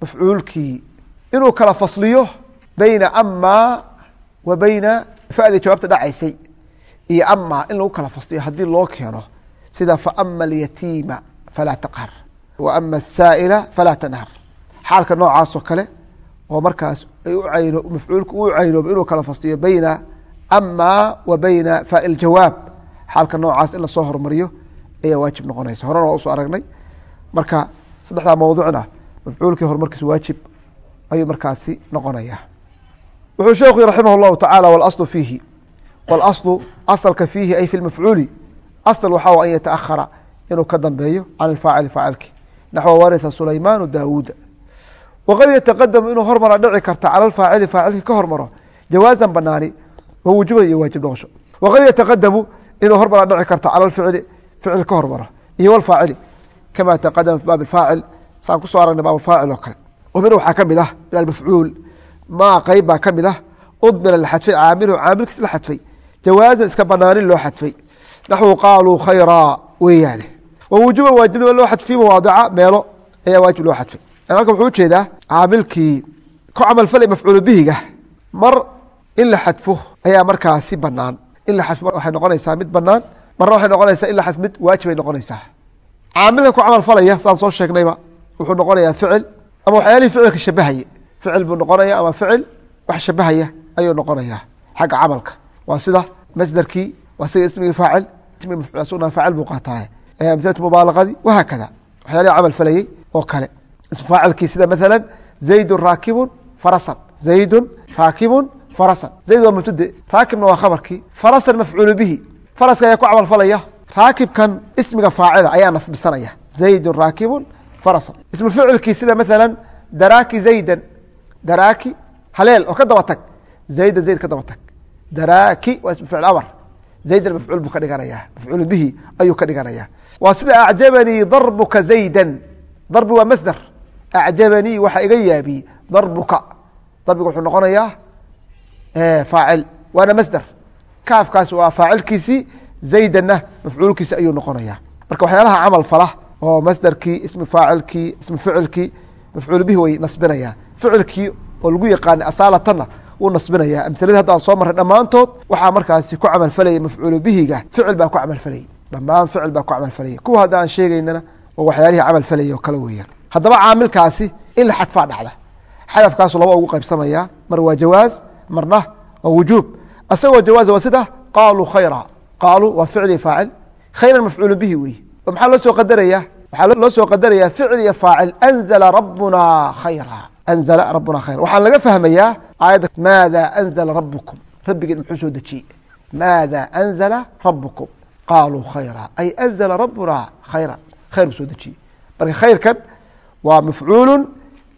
mafcuulkii inuu kala fasliyo bayna amaa wa bayna fadii jawaabta dhacaysay iyo amaa in lagu kala fasliyo haddii loo keeno sida faama alyatiima falaa taqhar wa ama asaa'ila falaa tanhar. Xaalka noocaasoo kale oo markaas mafcuulku u caynoobo inuu kala fasliyo bayna amaa wa bayna faai jawaab. Xaalka noocaas in la soo hormariyo ayaa waajib noqonaysa. Horena waa u soo aragnay. Marka saddexdaa mawduucna mafcuulkii horumarkiisa waajib ayuu markaasi noqonaya wuxuu sheekhu yhi raximah اllahu tacala wاlaslu fiihi wاlaslu asalka fiihi ay fi lmafcuuli asl waxaa an yataahara inuu ka dambeeyo can alfaacili faacilki naxو waritha sulaymaanu daawuuda waqad yataqadamu inuu hormara dhici karta cala alfaacili faacilki ka hormaro jawaazan banaani wa wujuban iyo waajib noqosho waqad yataqadamu inuu hormara dhici karta cala alficli ficil ka hormaro iyo walfaacili kama taqadama fi baab faacil saan ku soo aragnay baab faacil oo kale min waxaa ka mid ah min almafcuul maa qeyb baa ka mid ah udmina la xadfay caamiluhu caamilkiis la xadfay jawaazan iska banaanin loo xadfay naxwu qaaluu khayraa weeyaane wa wujuban waajibnima loo xadfiy mawaadica meelo ayaa waajib loo xadfay halkan wuxuu u jeedaa caamilkii ku camalfalay mafcuulu bihiga mar in la xadfo ayaa markaasi banaan in la xadfo waxay noqonaysaa mid banaan marna waxay noqonaysaa in la xadf mid waajib ay noqonaysaa caamilka ku camalfalaya saan soo sheegnayba wuxuu noqonayaa ficil ama waxyaalihii ficilka shabahaye. Ficil buu noqonaya ama ficil wax shabahaya ayuu noqonayaa xagga camalka. Waa sida masderkii waa sida ismigii faacil ismigi mafcuul asugna faacil buu qaataaye amhilatu mubaalaqadii wahaakada waxyaalihi camal falayey oo kale. Ism faacilkii sida maala zaydun raakibun farasan. Zaydun raakibun farasan. Zayd waa mubtade raakibna waa khabarkii. Farasan mafcuulu bihi. Faraska ayaa ku camal falaya raakibkan ismiga faacila ayaa nasbisanaya. Zaydun raakibun farasan. Ismu ficilkii sida maala daraaki zaydan. Daraaki haleel oo ka daba tag. Zaydan zayd ka daba tag. Daraaki waa ismu ficil amar. Zaydan mafcuul buu ka dhiganaya. Mafcuul bihi ayuu ka dhiganaya. Waa sida acjabanii darbuka zaydan. Darbi waa masder acjabanii waxaa iga yaabiyey darbuka. Darbiga wuxuu noqonayaa faacil. Waana masder kaafkaas waa faacilkiisii zaydanna mafcuulkiisi ayuu noqonaya. Marka waxyaalaha camal fala oo masderkii ismi faacilkii ismi ficilkii mafcuul bihi way nasbinayaan. Ficilkii oo lagu yaqaana asaalatana wuu nasbinaya. Amhiladii hadda aan soo marray dhammaantood waxaa markaasi ku camalfalayay mafcuulu bihiga. Ficil baa ku camalfalayay dhammaan ficil baa ku camalfalayay kuwa hadda aan sheegeynana waa waxyaalihii camal falayay oo kale weeyaan. Haddaba caamilkaasi in la xadfaa dhacda. Xadafkaasu laba ugu qaybsamaya. Mar waa jawaaz marna waa wujuub. Isagoo jawaaz waa sida qaaluu khayra qaaluu waa ficli faacil khayran mafcuulu bihi wey oo maxaa loo soo qadaraya waxaa loo soo qadaraya ficil iyo faacil. Anzala rabbuna khayra. Anzala rabbuna khayra. Waxaa laga fahmayaa aayadda maada anzala rabukum rabbigeen muxuu soo dejiyey. Maada anzala rabukum qaaluu khayra. Ay anzala rabbuna khayra. Khayr buu soo dejiyey. Marka khayrkan waa mafcuulu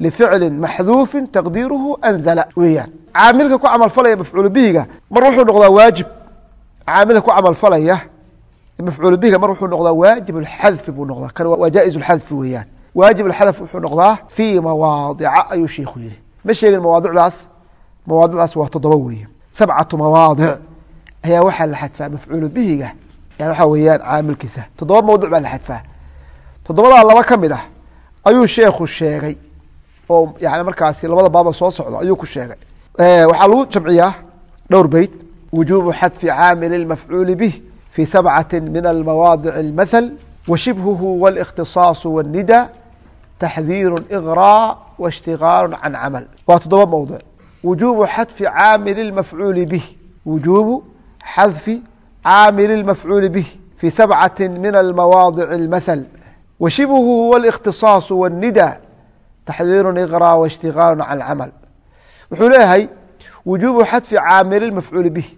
lficli maxduufi taqdiiruhu anzala weeyaan. Caamilka ku camalfalaya mafcuul bihiga mar wuxuu noqdaa waajib caamilka ku camalfalaya mafcuul bihiga mar wuxuu noqdaa waajib اlxadfi buu noqdaa. Kan waa jaa-iz weeyaan. Waajib alxadf wuxuu noqdaa fii mawaadica ayuu sheikhu yihi ma sheegin mawaadicdaas? Mawaadicdaas waa toddoba weeye. Sabcatu mawaadic ayaa waxaa la xadfaa mafcuul bihiga. Yani waxaa weeyaan caamilkiisa. Toddoba mawduc baa la xadfaa. Toddobadaa laba ka mid ah ayuu sheekhu sheegay oo yani markaasi labada baaba soo socdo ayuu ku sheegay. Waxaa lagu jamciyaa dhowr beyt wujubu xadfi caamili mafcuuli bih fi sabcati min almawaadic اlmathal washibhuhu wاlاkhtisaaصu wالnida taxdiiru igrا waاshtigaalu can camal waa toddoba mawdic wujubu xadfi caamili mafcuuli bih wujubu xadfi caamili mafcuuli bih fi sabcati min almawaadic اlmathal washibhuhu wاlاkhtisaaصu wالnida taxdiiru igrا waاshtigaalu can camal wuxuu leeyahay wujubu xadfi caamili mafcuuli bih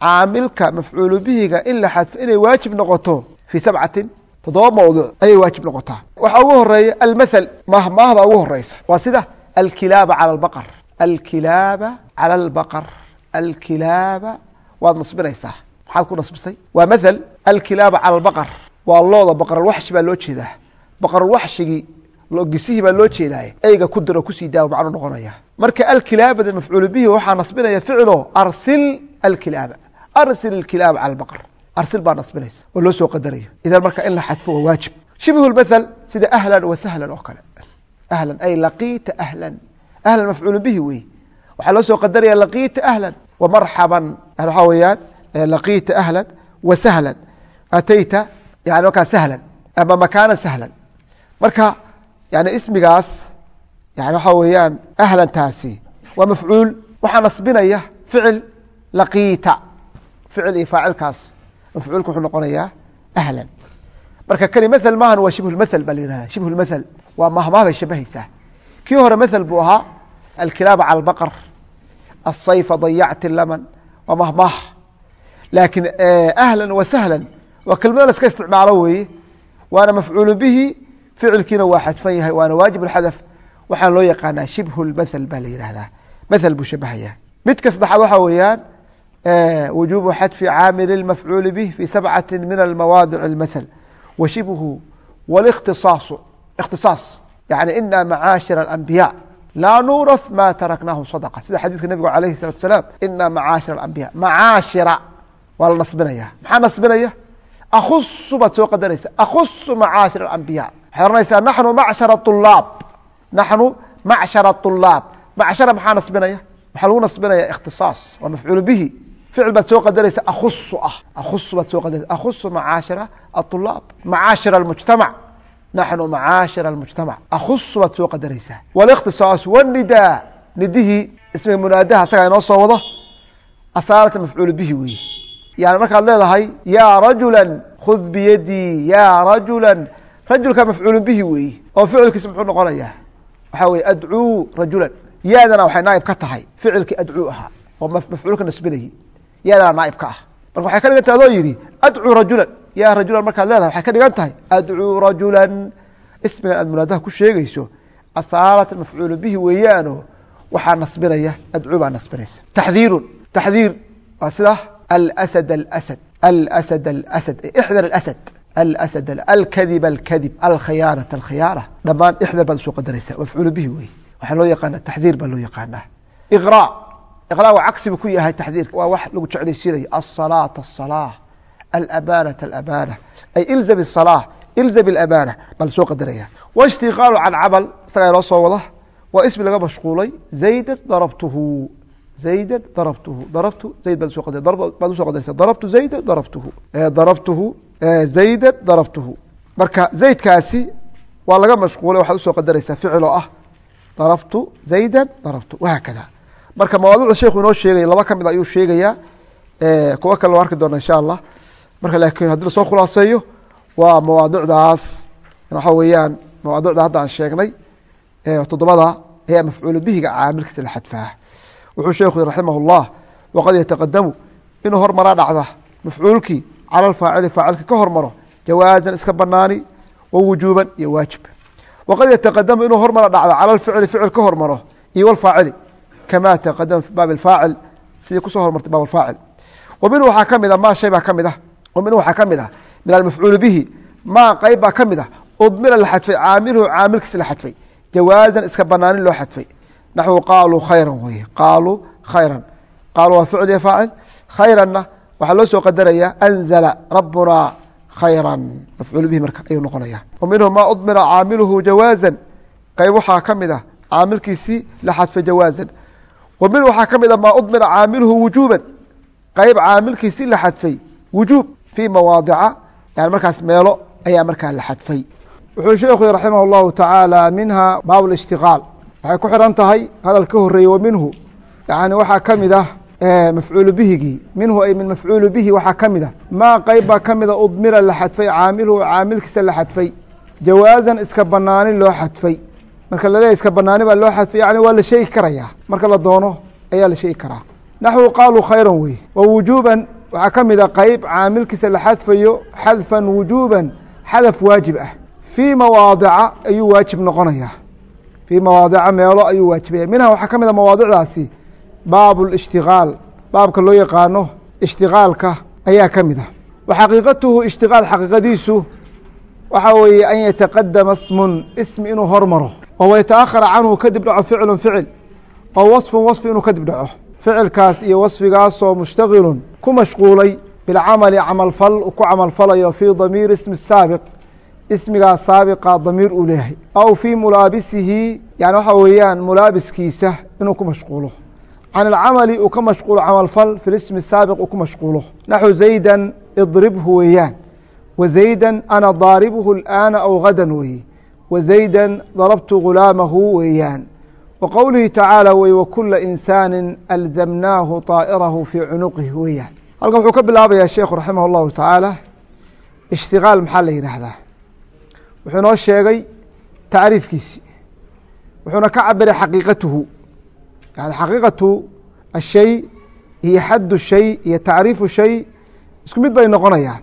caamilka mafcuulu bihiga in la xadfo inay waajib noqoto fii sabcatin toddoba mawduc ayay waajib noqotaa. Waxaa ugu horreeya almathal mahmaahda ugu horeysa waa sida alkilaaba cala albaqar alkilaaba cala albaqar alkilaaba waad nasbinaysaa. Maxaad ku nasbisay? Waa mathal alkilaaba cala albaqar waa looda baqaralwaxshi baa loo jeedaa. Baqaralwaxshigii gisihii baa loo jeedaay eyga ku diro ku sii daawo macnu noqonaya. Marka alkilaabada mafcuulu bihi waxaa nasbinaya ficilo arsil alkilaaba. Arsil ilkilaaba cala albaqar. Arsil baa nasbinaysa oo loo soo qadarayo. Idan marka in la xadfo waa waajib. Shibhu lmathal sida ahlan wa sahlan oo kale. Ahlan ay laqiita ahlan. Ahlan mafcuulu bihi wey. Waxaa loo soo qadaraya laqiita ahlan wa marxaban. Waxaa weeyaan laqiita ahlan wa sahlan. Atayta yani markaa sahlan ama makaana sahlan. Marka yani ismigaas yani waxaa weeyaan ahlantaasi waa mafcuul waxaa nasbinaya ficil laqiita. Ficil iyo faacilkaas. Mafcuulka wuxuu noqonayaa ahlan. Marka kani mathal maahan waa shibhu lmathal baa la shibhu lmathal waa mahmaah shabahaysaa. Kii hore mathal buu ahaa alkilaaba cala albaqar asayfa dayacti laman waa mahmaah laakiin ahlan wa sahlan waa kelmado la iska isticmaalo weeye waana mafcuulu bihi ficilkiina waa xadfan yahay waana waajib اxadf waxaan loo yaqaanaa shibhu اmathel baa la yihahdaa mathel buu shabahaya midka saddexaad waxaa weeyaan wujubu xadfi caamili اmafcuuli bih fi sabcati min almawaadic اlmathel wa shibhu wاlاkhtisaasu اkhtisaas yani ina macaashir اlanbiya laa nuurath ma taraknaahu sadqa sida xadiidka nabigu alayh الsalatu asalaam ina macaashir اlambiya macaashira waa la nasbinaya maxaa nasbinaya akusu baad soo qadaraysa akusu macaashir اlambiya waxay ohanaysaa naxnu macshara ulaab naxnu macshara ulaab macshara maxaa nasbinaya? Waxaa lagu nasbinaya? Ikhtisaas. Waa mafcuul bihi. Ficil baad soo qadaraysa akusu ah. Akusu baad soo qadaraysa akusu macaashira aulaab macaashira almujtamac naxnu macaashira almujtamac akusu baad soo qadaraysaa. Wاlikhtisaasu wاnidaa nidihii ismiga munaadaha asagaa inoo soo wado? Asaalata mafcuul bihi weeye. Yani markaad leedahay yaa rajula khud biyadii ya rajula rajulka mafcuulu bihi weeye oo ficilkiisa muxuu noqonayaa waxaa weye adcuu rajulan. Yaadana waxay naaib ka tahay ficilkii adcuu ahaa oo mafcuulka nasbinayey yaadana naaib ka ah. Marka waxay ka dhigan tahay adoo yidhi adcuu rajulan. Yaa rajulan markaad leedahay waxay ka dhigan tahay adcuu rajulan. Ismigan aad munaadaha ku sheegayso asaalata mafcuulu bihi weeyaano waxaa nasbinaya adcuu baa nasbinaysa. Taxdiirun taxdiir waa sida alsad alasad alsad alasad ixdar alasad alsd alkadib alkadib alkhiyaana alkhiyaana dhamaan ixdar baad u soo qadaraysa mafcuul bihi wey waxaa loo yaqaana taxdiir baa loo yaqaanaa iqra iqra waa cagsibu ku yahay taxdiirka waa wax lagu jeclaysiinayo alsalaata asalaa alabanata alabana ay ilzam asalaa ilzam alabana baa la soo qadaraya waishtiqaalu can camal isagaa loo soo wada waa ismi laga mashquulay zaydan darabtuhu zaydan darabtuhu darabtu zayd baa soo qadar baad u soo qadaraysa darabtu zaydan darabtuhu darabtuhu zayda darabtuhu. Marka zaydkaasi waa laga mashquulay waxaad u soo qadaraysaa ficil oo ah. Darabtu zayda darabtu wahaakada marka mawaadicda sheikhu inoo sheegaya laba ka mid ayuu sheegayaa kuwo kale arki doona insha allah. Marka laakiin haddii la soo khulaaseeyo waa mawaadicdaas waxa weeyaan mawaadicda hadda aan sheegnay toddobada ayaa mafcuulu bihiga caamilkiisa la xadfaa. Wuxuu sheekhu raximah اllah waqad yataqadamu inuu hormaraa dhacda mafcuulkii cala alfaacili faacilka ka hormaro jawaazan iska banaani wa wujuuban iyo waajib waqad yataqadamu inuu hormara dhacdo cala alficli ficil ka hormaro iyo walfaacili kama taqadama fi baab اfaacil sidii ku soo hormartay baab faacil wa minhu waxaa ka mid a ma shay baa ka mid ah wa minhu waxaa ka mid ah min almafcuuli bihi maa qeyb baa ka mid ah udmira la xadfay caamiluhu caamilkiisa la xadfay jawaazan iska banaanin loo xadfay naxwu qaaluu khayran weye qaaluu khayran qaaluu waa ficil iyo faacil khayranna waxaa loo soo qadaraya anzla rabuna khayra mafcuul bihi marka ayuu noqonaya wa minhu udmira caamiluhu jawaaza qeyb waxaa ka mid ah caamilkiisii la xadfay jawaazan wa waxaa ka mid a maa udmira caamiluhu wujuuban. Qeyb caamilkiisii la xadfay wujuub fii mawaadica yani markaas meelo ayaa markaa la xadfay. Wuxuu sheekhu raximah اllahu tacaala minha baabu ishtiqaal waxay ku xiran tahay hadal ka horeeye wa minhu. Waxaa ka mid ah mafcuulu bihigii minhu ay min mafcuulu bihi waxaa ka mid ah. Maa qeyb baa kamida udmira la xadfay caamiluhu caamilkiisa la xadfay. Jawaazan iska banaanin loo xadfay. Marka laleeyahy iska banaani baa loo xadfay yani waa la sheegi karayaa. Marka la doono ayaa la sheegi karaa. Naxwu qaaluu khayran wey wa wujuuban waxaa ka mid a qeyb caamilkiisa la xadfayo xadfan wujuuban xadaf waajib ah. Fii mawaadica ayuu waajib noqonaya fii mawaadica meelo ayuu waajibaya minha waxaa ka mid a mawaadicdaasi baab اlاshtigaal baabka loo yaqaano ishtigaalka ayaa ka mid ah. Wa xaqiiqatuhu ishtigaal xaqiiqadiisu waxaa weeye an yataqadama smun ismi inuu hormaro oo wayataahara canhu kadib dhaco ficlu ficil oo wasfun wasfi inuu kadib dhaco. Ficilkaas iyo wasfigaasoo mushtagilun ku mashquulay bilcamali camalfal ku camalfalayo fii damiiri ismi saabiq ismigaa saabiqa damiir uu leeyahay aw fii mulaabisihi yani waxa weeyaan mulaabiskiisa inuu ku mashquulo can alcamali uu ka mashquulo camalfal fi lismi saabiq uu ku mashquulo naxu zaydan idribhu weeyaan wa zaydan ana daaribhu alaana aw gadan weeye wa zaydan darabtu gulaamahu weeyaan wa qowlihi tacaala weye wakula insaani alzamnaahu طaa'irahu fii cunuqihi weeyaan halkan wuxuu ka bilaabayaa sheekhu raximah اllahu tacaala ishtigaal maxaa la yidhaahdaa wuxuu noo sheegay tacriifkiisi wuxuuna ka cabiray xaqiiqatuhu yani xaqiiqatu ashay iyo xaddu shay iyo tacriifu shay isku mid bay noqonayaan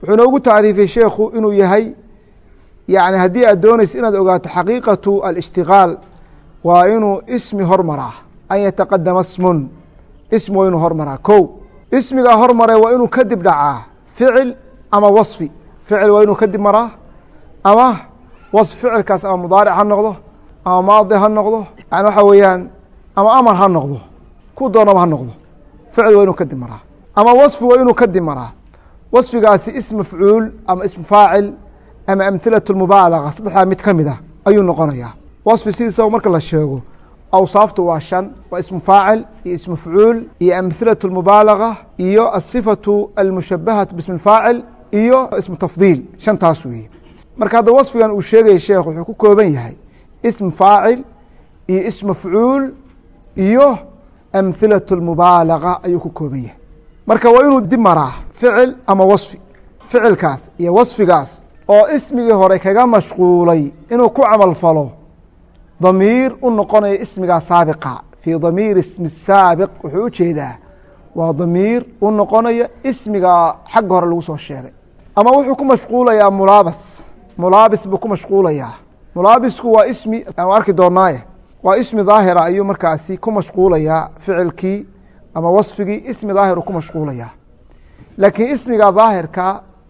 wuxuu noogu tacriifiyey sheekhu inuu yahay yani haddii aad doonaysa inaad ogaato xaqiiqatu alishtigaal waa inuu ismi hormaraa an yataqadama smun ismi waa inuu hormaraa ko ismigaa hormare waa inuu kadib dhacaa ficil ama wasfi ficil waa inuu kadib maraa ama wasf ficilkaas ama mudaaric ha noqdo ama maadi ha noqdo yani waxa weeyaan ama amar ha noqdo ku doonaba ha noqdo ficil waa inuu kadib maraa ama wasfi waa inuu kadib maraa wasfigaasi ism mafcuul ama ism faacil ama amhilaة mubaalaga saddexdaa mid ka mid a ayuu noqonayaa wasfi sidiisaba marka la sheego awsaaftu waa shan waa ismu faacil iyo ism mafcuul iyo amhilaة mubaalaga iyo asifaةu almushabahaةu bismi faacil iyo ismu tafdiil shantaas weeye marka hadda wasfigan uu sheegaya sheekh wuxuu ku kooban yahay ism faacil iyo ism mafcuul iyo amhilaة mubaalaga ayuu ku kooban yahay. Marka waa inuu dib maraa ficil ama wasfi. Ficilkaas iyo wasfigaas oo ismigii hore kaga mashquulay inuu ku camal falo damiir u noqonaya ismigaa saabiqa. Fii damiir ismi saabiq wuxuu u jeedaa waa damiir u noqonaya ismigaa xagga hore lagu soo sheegay. Ama wuxuu ku mashquulayaa mulaabas. Mulaabis buu ku mashquulayaa. Mulaabisku waa ismi aan arki doonaaye waa ismi daahira ayuu markaasi ku mashquulayaa ficilkii ama wasfigii ismi daahir ku mashquulayaa. Laakiin ismiga daahirka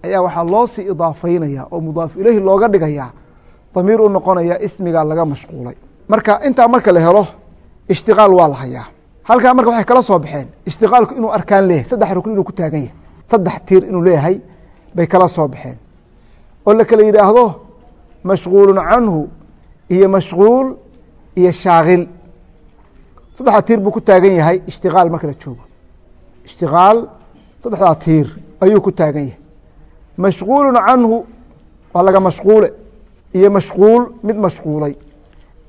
ayaa waxaa loo sii idaafeynaya oo mudaaf ileyhi looga dhigaya damiir u noqonaya ismiga laga mashquulay. Marka intaa marka la helo ishtiqaal waa la hayaa. Halkaa marka waxay kala soo baxeen ishtiqaalku inuu arkaan leeyahay saddex rukn inuu ku taagan yahay saddex tiir inuu leeyahay bay kala soo baxeen. Oo la kala yidhaahdo mashquulun canhu iyo mashquul iyo shaakil saddexdaa tiir buu ku taagan yahay ishtiqaal marka la joogo. Ishtiqaal saddexdaa tiir ayuu ku taagan yahay. Mashquulu canhu waa laga mashquule. Iyo mashquul mid mashquulay.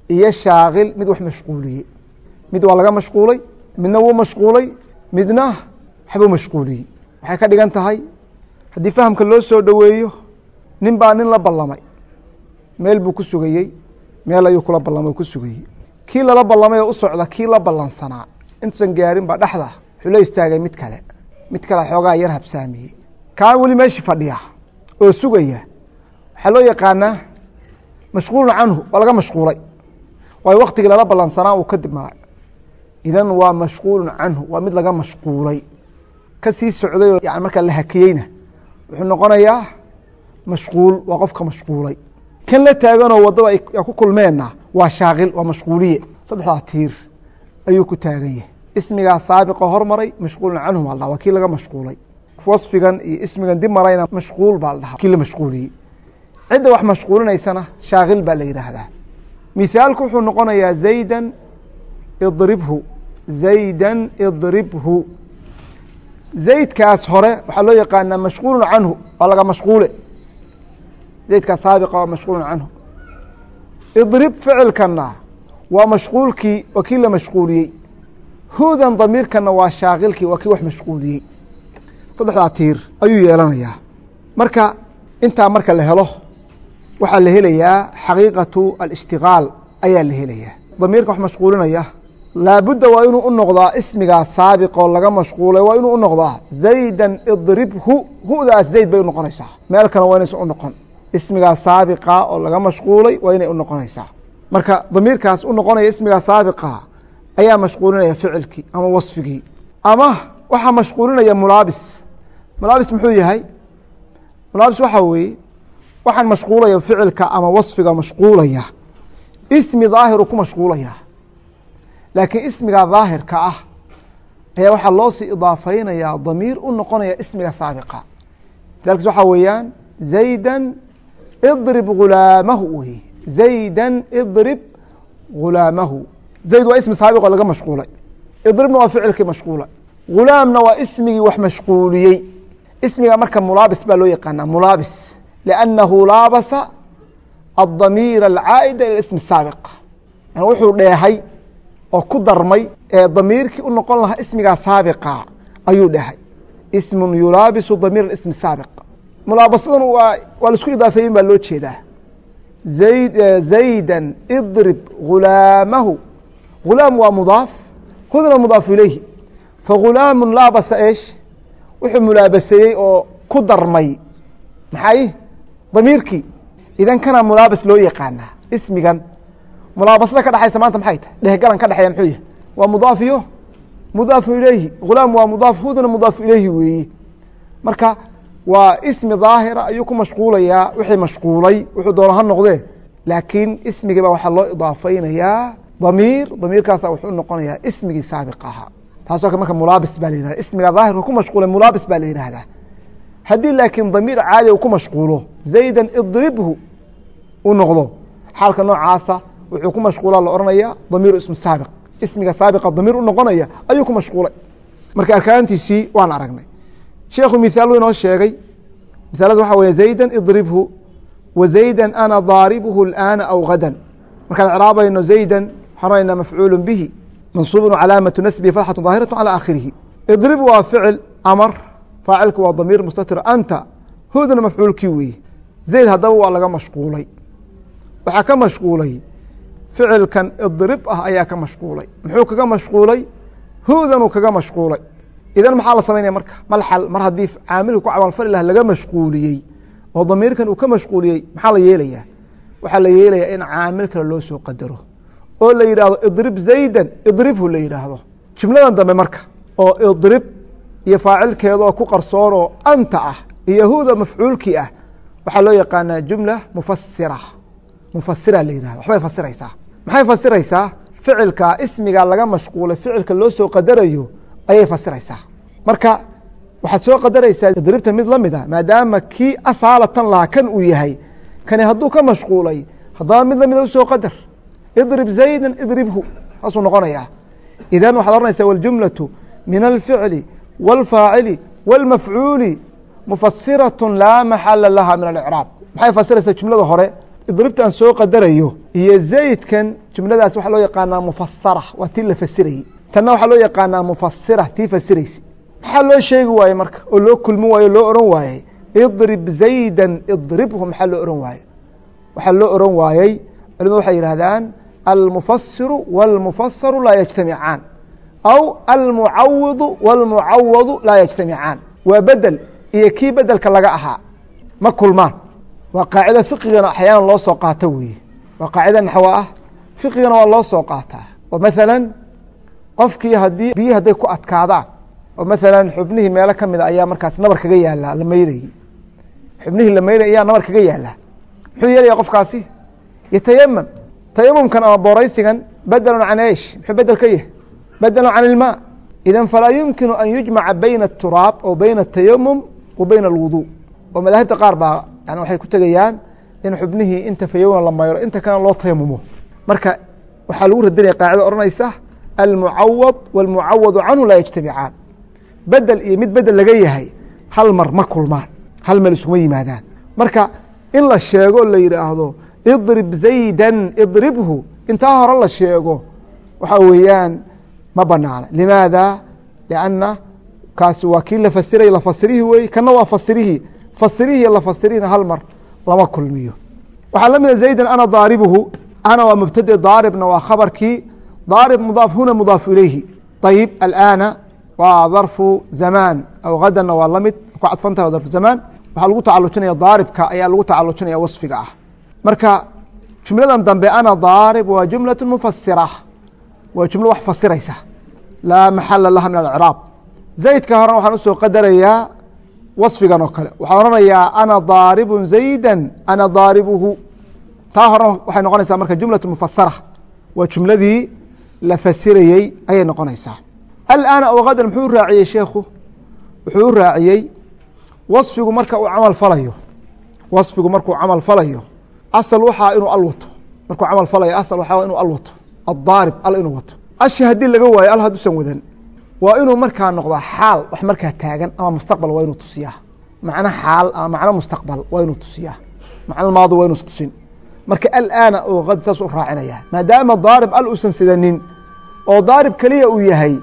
Iyo shaakil mid wax mashquuliyey. Mid waa laga mashquulay midna wuu mashquulay midna waxbuu mashquuliyey. Waxay ka dhigan tahay haddii fahamka loo soo dhoweeyo nin baa nin la ballamay. Meel buu ku sugayey meel ayuu kula ballamay ku sugayey kii lala ballamay oo u socda kii la ballansanaa intuusan gaarin baa dhexda wuxuu la istaagay mid kale. Mid kale xoogaa yar habsaamiyey. Kaa weli meeshii fadhiya oo sugaya. Waxaa loo yaqaanaa mashquulun canhu waa laga mashquulay. Waayo waktigii lala ballansanaa uu kadib maray. Idan waa mashquulun canhu waa mid laga mashquulay. Ka sii socday oo yani markaa la hakiyeyna wuxuu noqonayaa mashquul waa qofka mashquulay kan la taaganoo waddada ay ku kulmeenna waa shaakil waa mashquuliye. Saddexdaa tiir ayuu ku taagan yahay ismigaa saabiqa hormaray mashquulun canhu baa la dhaha waa kii laga mashquulay. Wasfigan iyo ismigan dib marayna mashquul baa la dhahaa kii la mashquuliyey cidda wax mashquulinaysana shaakil baa la yidhaahdaa. Mithaalku wuxuu noqonayaa zaydan idribhu zaydan idribhu. Zaydkaas hore waxaa loo yaqaanaa mashquulun canhu waa laga mashquule zaydkaas saabiqa waa mashquulun canhu. Idrib ficilkana waa mashquulkii waa kii la mashquuliyey. Hudan damiirkana waa shaakilkii waa kii wax mashquuliyey. Saddexdaa tiir ayuu yeelanayaa. Marka intaa marka la helo waxaa la helayaa xaqiiqatu alishtigaal ayaa la helayaa. Damiirka wax mashquulinaya laabudda waa inuu u noqdaa ismigaa saabiqoo laga mashquulay waa inuu u noqdaa zaydan idribhu hudaas zayd bay u noqonaysaa. Meel kale waa inaysan u noqon ismigaa saabiqa oo laga mashquulay waa inay u noqonaysaa. Marka damiirkaas u noqonaya ismigaa saabiqa ayaa mashquulinaya ficilkii ama wasfigii. Ama waxaa mashquulinaya mulaabis. Mulaabis muxuu yahay? Mulaabis waxaa weeye waxaan mashquulaya ficilka ama wasfiga mashquulaya. Ismi daahiru ku mashquulaya. Laakiin ismiga daahirka ah ayaa waxaa loo sii idaafeynayaa damiir u noqonaya ismiga saabiqa. Dalkiis waxaa weeyaan zaydan idrib gulaamahu weye zaydan idrib gulaamahu zayd waa ismi saabiqoo laga mashquulay. idribna waa ficilkii mashquula gulaamna waa ismigii wax mashquuliyey. Ismiga marka mulaabis baa loo yaqaanaa mulaabis liannahu laabasa adamiir alcaa'ida ila ismi saabiq yani wuxuu dheehay oo ku darmay ee damiirkii u noqon lahaa ismigaa saabiqa ayuu dhehay ismun yulaabisu damiir ismi saabiq mulaabasadan waa waa la isku idaafeeyin baa loo jeedaa. Zayd zaydan idrib gulaamahu. Gulaam waa mudaaf hudna mudaafu ilayhi. Fagulaamu laabasa eesh wuxuu mulaabaseeyey oo ku darmay. Maxay? Damiirkii. Idan kana mulaabas loo yaqaanaa ismigan. Mulaabasada ka dhexaysa maanta maxay tahay? Dhehgalan ka dhexeeya muxuu yahay? Waa mudaaf iyo? Mudaafu ilayhi. Hulaam waa mudaaf hudna mudaafu ilayhi weeye marka waa ismi daahira ayuu ku mashquulayaa. Wixii mashquulay wuxuu doona ha noqdee laakiin ismigii baa waxaa loo idaafaynayaa. Damiir damiirkaasa wuxuu noqonayaa ismigii saabiq ahaa. Taasoo marka mulaabis baa la yihahda ismiga daahirka ku mashquulay mulaabis baa la yihahdaa haddii laakiin damiir caadi u ku mashquulo zaydan idribhu u noqdo. Xaalka noocaasa wuxuu ku mashquula la ohanaya damiiru ismu saabiq. Ismiga saabiqa damiir u noqonaya ayuu ku mashquulay. Marka arkaantiisii waan aragnay sheekhu miaal inoo sheegay. Miaalada waxa wey zayda idribhu wa zayda ana daaribhu اlaana aw gadan markaan icraabayno zayda waxaan onaynaa mafcuulu bihi mansuubun calaamatu nasbihi fatxatu daahiratu calى aakhirihi. Idrib waa ficil amar faacilku waa damiir mustatir. Anta hudna mafcuulkii weeye. Zayd haddaba waa laga mashquulay. Waxaa ka mashquulay ficilkan idrib ah ayaa ka mashquulay. Muxuu kaga mashquulay? Hudanuu kaga mashquulay idan maxaa la samaynaya marka? Malxal mar haddii caamilka ku camalfali laga mashquuliyey oo damiirkan uu ka mashquuliyey maxaa la yeelayaa? Waxaa la yeelayaa in caamil kale loo soo qadaro oo la yidhaahdo idrib zaydan idribhu la yidhaahdo jumladan dambe marka oo idrib iyo faacilkeedaoo ku qarsoon oo anta ah iyo huda mafcuulkii ah waxaa loo yaqaanaa jumla mufasira mufasira la yihahdo waxbay fasiraysaa maxay fasiraysaa ficilka ismiga laga mashquulay ficilka loo soo qadarayo ayay fasiraysaa marka waxaad soo qadaraysaa idribta mid la mid a maadaama kii asaalatan lahaa kan uu yahay kani hadduu ka mashquulay haddaba mid lamida usoo qadar idrib zayda idribhu saasuu noqonayaa idan waxaad ohanaysaa waljumlaةu min alficli wاlfaacili wاlmafcuuli mufasiraة laa maxala laha min alicraab maxay fasiraysaa jumlada hore idribtaan soo qadarayo iyo zaydkan jumladaas waxaa loo yaqaanaa mufasara waa tii la fasirayey tanna waxaa loo yaqaanaa mufasira tii fasiraysa maxaa loo sheegi waaye marka? Oo loo kulmin waaye loo ohan waayey? Idrib zaydan idribhu maxaa loo ohan waaye waxaa loo ohan waayey culimadu waxay yidhahdaan almufasiru wاlmufasaru laa yajtamicaan aw almucawidu wاlmucawadu laa yajtamicaan waa bedel iyo kii bedelka laga ahaa. Ma kulmaan. Waa qaacida fiqigana axyaana loo soo qaato weeye. Waa qaacida naxwo ah. Fiqigana waa loo soo qaataa. Oo maala qofkii haddii biyi hadday ku adkaadaan oo maala xubnihii meelo ka mida ayaa markaas nabar kaga yaalla la mayrayey xubnihii la mayrayy ayaa nabar kaga yaalla muxuu yeelaya qofkaasi? Yatayamam tayamumkan ama booraysigan bedelun can esh muxuu bedel ka yahay? Bedelun can ilmaa. Idan falaa yumkinu an yujmaca bayna aturaab oo bayna atayamum wa bayna alwudu. Oo madaahibta qaar baa yani waxay ku tegayaan in xubnihii inta fayowna la mayro inta kalena loo tayamumo marka waxaa lagu radinaya qaacida odhanaysa almucawad wاlmucawadu canhu laa yajtamicaan bedel iyo mid bedel laga yahay hal mar ma kulmaan hal meel iskuma yimaadaan. Marka in la sheego la yidhaahdo idrib zaydan idribhu. Intaa hore la sheego waxaa weeyaan ma banaana limaada? Lianna kaasi waa kii la fasiray la fasirihii wey kana waa fasirihii fasirihii la fasirihina hal mar lama kulmiyo. Waxaa la mida zaydan ana daaribuhu. Ana waa mubtade daaribna waa khabarkii daarib mudaaf huna mudaaf ilayhi ayib alaana waa darfu zamaan aw hadanna waa la mid ku cadfantaha waa darfu zamaan waxaa lagu tacalujinaya daaribka ayaa lagu tacalujinaya wasfiga ah marka jumladan dambe ana daarib waa jumlaة mufasira waa jumlo wax fasiraysa laa maxala laha min alcraab zaydka horena waxaan u soo qadarayaa wasfigan oo kale waxaan ohanayaa ana daaribu zayda ana daaribuhu taa horena waxay noqonaysaa marka jumlaة mufasara waa jumladii la fasirayey ayay noqonaysaa. Alaana o hadan muxuu raaciyey sheekhu? Wuxuu u raaciyey wasfigu marka uu camal falayo. Wasfigu markuu camal falayo asal waxaa inuu al wato. Markuu camal falayo asal waxaa inuu al wato. Addaarib al inuu wato. Ashi haddii laga waayo al hadduusan wadan waa inuu markaa noqdaa xaal wax markaa taagan ama mustaqbal waa inuu tusiyaa. Macno xaal ama macno mustaqbal waa inuu tusiyaa. Macno maadi waa inuus tusin marka alaana oo had saas u raacinaya maadaama daarib al uusan sidanin oo daarib keliya uu yahay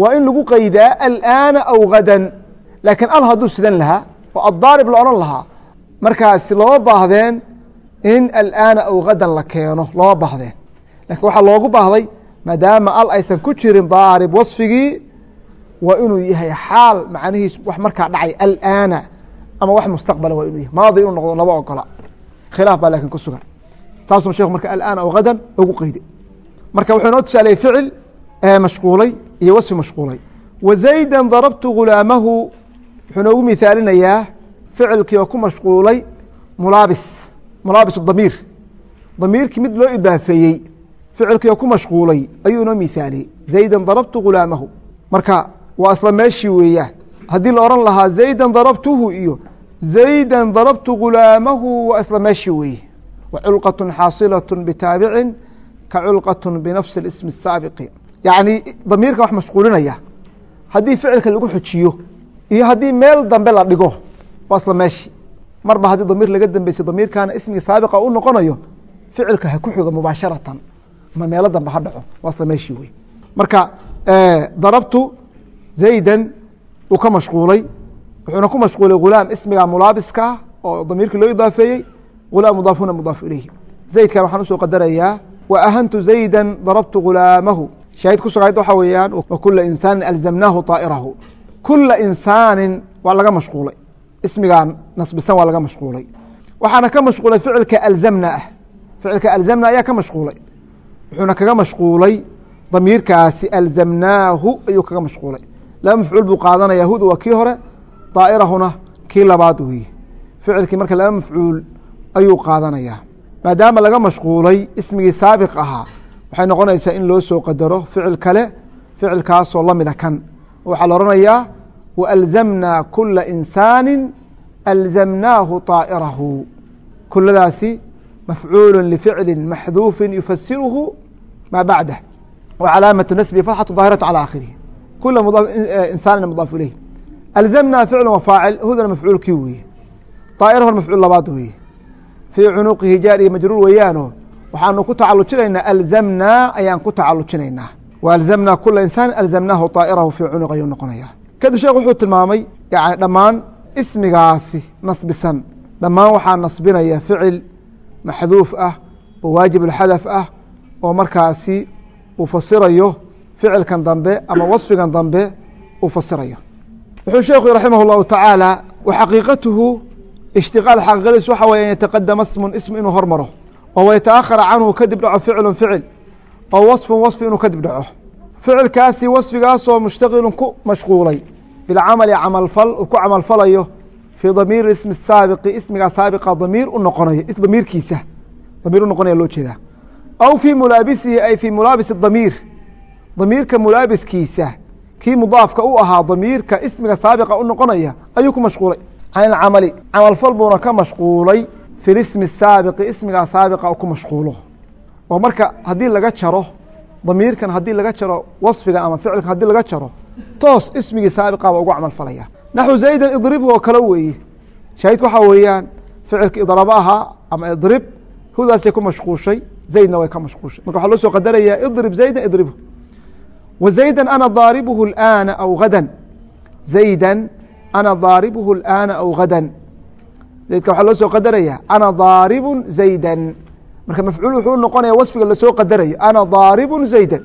waa in lagu qaydaa alaana aw hadan laakiin al hadduu sidan lahaa oo addaarib la odhan lahaa markaas looma baahdeen in alaana aw hadan la keeno looma baahdeen. Lakiin waxaa loogu baahday maadaama al aysan ku jirin daarib wasfigii waa inuu yahay xaal macnihiis wax markaa dhacay alaana ama wax mustaqbala waa inuu yahy maadi inuu noqdo laba ogola. Khilaaf baa laakiin ku sugan saasuu sheekhu marka alaan aw hadan ugu qeyday. Marka wuxuu inoo tusaaleyey ficil mashquulay iyo wasfi mashquulay. Wa zayda darabtu gulaamahu wuxuu noogu mithaalinayaa ficilkii oo ku mashquulay mulaabis mulaabis damiir. Damiirkii mid loo idaafeeyey ficilkii oo ku mashquulay ayuu inoo mithaaliyey zayda darabtu gulaamahu. Marka waa isla meeshii weeyaan haddii la oran lahaa zayda darabtuhu iyo zayda darabtu gulaamahu waa isla meeshii weeye wa culqaة xaasilaة bitaabicin ka culqaة binafsi اsmi الsaabiqi yacni damiirka wax mashquulinaya haddii ficilka lagu xujiyo iyo haddii meel dambe la dhigo waa isla meeshi marba haddii damiir laga dambeysay damiirkana ismigii saabiqa u noqonayo ficilka ha ku xigo mubaasharatan ama meelo dambe ha dhaco waa isla meeshii wey marka darabtu zaydan uu ka mashquulay wuxuuna ku mashquulay gulaam ismiga mulaabiska oo damiirkii loo idaafeeyey gulaam mudaafuna mudaafu ilayhi zaydkan waxaan u soo qadarayaa wa ahantu zayda darabtu gulaamahu shaahid ku sugayd waxaa weeyaan wa kula insaanin alzamnaahu طaa'irahu kula insaanin waa laga mashquulay ismigaan nasbisan waa laga mashquulay waxaana ka mashquulay ficilka alzamna ah ficilka alzamna ayaa ka mashquulay wuxuuna kaga mashquulay damiirkaasi alzamnaahu ayuu kaga mashquulay laba mafcuul buu qaadanaya huda waa kii hore daa'irahuna kii labaad weeye ficilkii marka ayuu qaadanayaa maadaama laga mashquulay ismigii saabiq ahaa waxay noqonaysaa in loo soo qadaro ficil kale ficilkaasoo lamida kan waxaa la odhanayaa waalzamnaa kula insaani alzamnaahu طaa'irahu kuladaasi mafcuulu lificli maxduufi yufasiruhu maa bacdah wa calaamatu nasbi fatxatu daahiratu calى aakhirihi kula insaanin mudaaf ilayh alzamnaa ficlu wa faacil hudana mafcuulkii weeye طaa'irahuna mafcuul labaad weeye fii cunuqihi jaarihi majruur weeyaano waxaanu ku tacalujinaynaa alzamnaa ayaan ku tacalujinaynaa. Wa alzamnaa kula insaan alzamnaahu aa'irahu fii cunuq ayuu noqonayaa. Kadib sheekh wuxuu tilmaamay yani dhammaan ismigaasi nasbisan. Dhammaan waxaa nasbinaya ficil maxduuf ah oo waajibulxadaf ah oo markaasi uu fasirayo ficilkan dambe ama wasfigan dambe uu fasirayo. Wuxuu sheekhu raximah اllahu tacaala wa ishtiqaal xaqiiqadiis waxa weye an yataqadama smun ism inuu hormaro. Oo wayataahara canhu kadib dhaco ficlu ficil. Oo wasfun wasfi inuu kadib dhaco. Ficilkaasi wasfigaasoo mushtaqilun ku mashquulay. Bilcamali camalfal uu ku camalfalayo fii damiiri ismi saabiqi ismigaa saabiqa damiir u noqonayo damiirkiisa. Damiir u noqonaya loo jeedaa. Aw fii mulaabisihi ay fii mulaabisi damiir. Damiirka mulaabiskiisa kii mudaafka u ahaa damiirka ismiga saabiqa u noqonaya ayuu ku mashquulay can ilcamali camalfal buuna ka mashquulay fi lismi saabiqi ismigaa saabiqa ku mashquulo oo marka haddii laga jaro damiirkan haddii laga jaro wasfigan ama ficilkan haddii laga jaro toos ismigii saabiqaba ugu camal falaya naxu zaydan idribhu oo kale weeye shaahidka waxaa weeyaan ficilka idraba ahaa ama idrib hudaasay ku mashquushay zaydna way ka mashquushay marka waxaa loo soo qadarayaa idrib zaydan idribhu wa zaydan ana daaribuhu اlآana aw gadan zaydan ana daaribuhu اlaana aw hadan zaydka waxaa loo soo qadaraya ana daaribu zaydan marka mafcuul wuxuu noqonaya wasfiga la soo qadarayo ana daaribu zaydan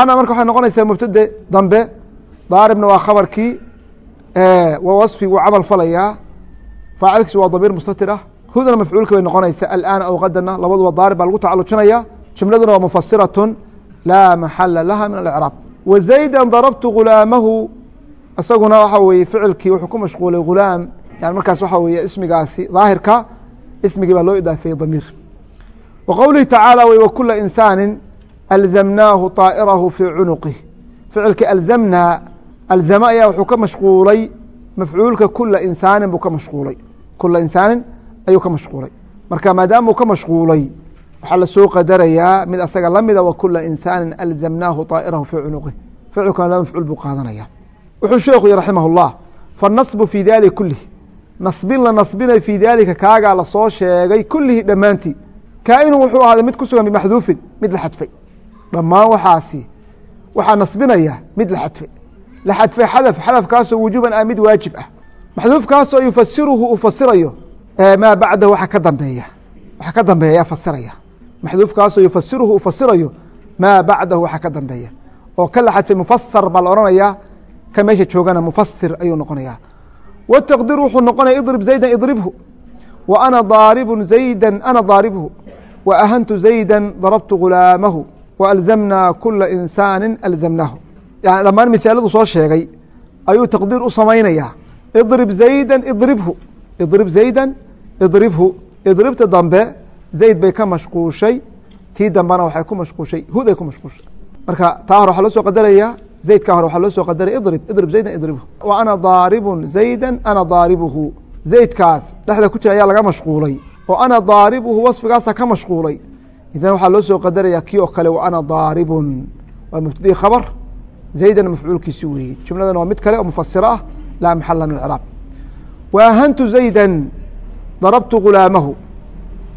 ana marka waxay noqonaysaa mubtade dambe daaribna waa khabarkii waa wasfi wuu camal falayaa faacilkiis waa damiir mustatir ah hudana mafcuulka bay noqonaysaa alaana aw hadana labaduba daarib baa lagu tacalujinaya jumladuna waa mufasiratun laa maxala laha min alcraab wa zayda darabtu gulaamahu isaguna waxa weye ficilkii wuxuu ku mashquulay gulaam yani markaas waxa weye ismigaasi daahirka ismigii baa loo idaafeeyey damiir. Wa qowlihi tacaala w wakula insaani alzamnaahu طaa'irahu fii cunuqih. Ficilkii alzamnaa alzama ayaa wuxuu ka mashquulay mafcuulka kula insaanin buu ka mashquulay. Kula insaanin ayuu ka mashquulay. Marka maadaama uu ka mashquulay waxaa la soo qadarayaa mid asaga lamida wa kula insaanin alzamnaahu طaa'irahu fii cunuqih. Ficilkuna laba mafcuul buu qaadanaya wuxuu sheekhu yhi raximah اllah fanasbu fii dali kulihi nasbin la nasbinay fii daalika kaagaa la soo sheegay kulihi dhammaantii. Kaainu wuxuu ahaaday mid ku sugan bimaxduufin mid la xadfay. Dhammaan waxaasi waxaa nasbinayaa mid la xadfay. La xadfay xadaf xadafkaasoo wujuuban ah mid waajib ah. Maxduufkaasoo yufasiruhu uu fasirayo maa bacdahu waxa ka dambeeya. Waxa ka dambeeya fasiraya maxduufkaasoo yufasiruhu uu fasirayo maa bacdahu waxa ka dambeeya. Oo ka la xadfay mufasar baa la odhanayaa ka meesha joogana mufasir ayuu noqonaya wtaqdiir wuxuu noqonaya idrib zayda idribhu. Wa ana daaribu zayda ana daaribhu wa ahantu zayda darabtu gulaamahu. Wa alzamnaa kula insaani alzamnaahu yani dhammaan misaaladu soo sheegay ayuu taqdiir u samaynayaa. Idrib zayda idribhu. Idrib zayda idribhu. Idribta dambe zayd bay ka mashquushay. Tii dambena waxay ku mashquushay huday ku mashquushay. Marka taa hore waxaa loo soo qadaraya zaydka hore waxaa loo soo qadaraya idrib idrib zaydan idribhu. Wa ana daaribun zayda ana daaribuhu zaydkaas dhexda ku jira ayaa laga mashquulay oo ana daaribuhu wasfigaasa ka mashquulay. Idan waxaa loo soo qadaraya kii oo kale wa ana daaribun waa mubtadii khabar. Zaydan mafcuulkiisi weeye jumladan waa mid kale oo mufasiro ah. Laa maxala min craab wa ahantu zayda darabtu gulaamahu.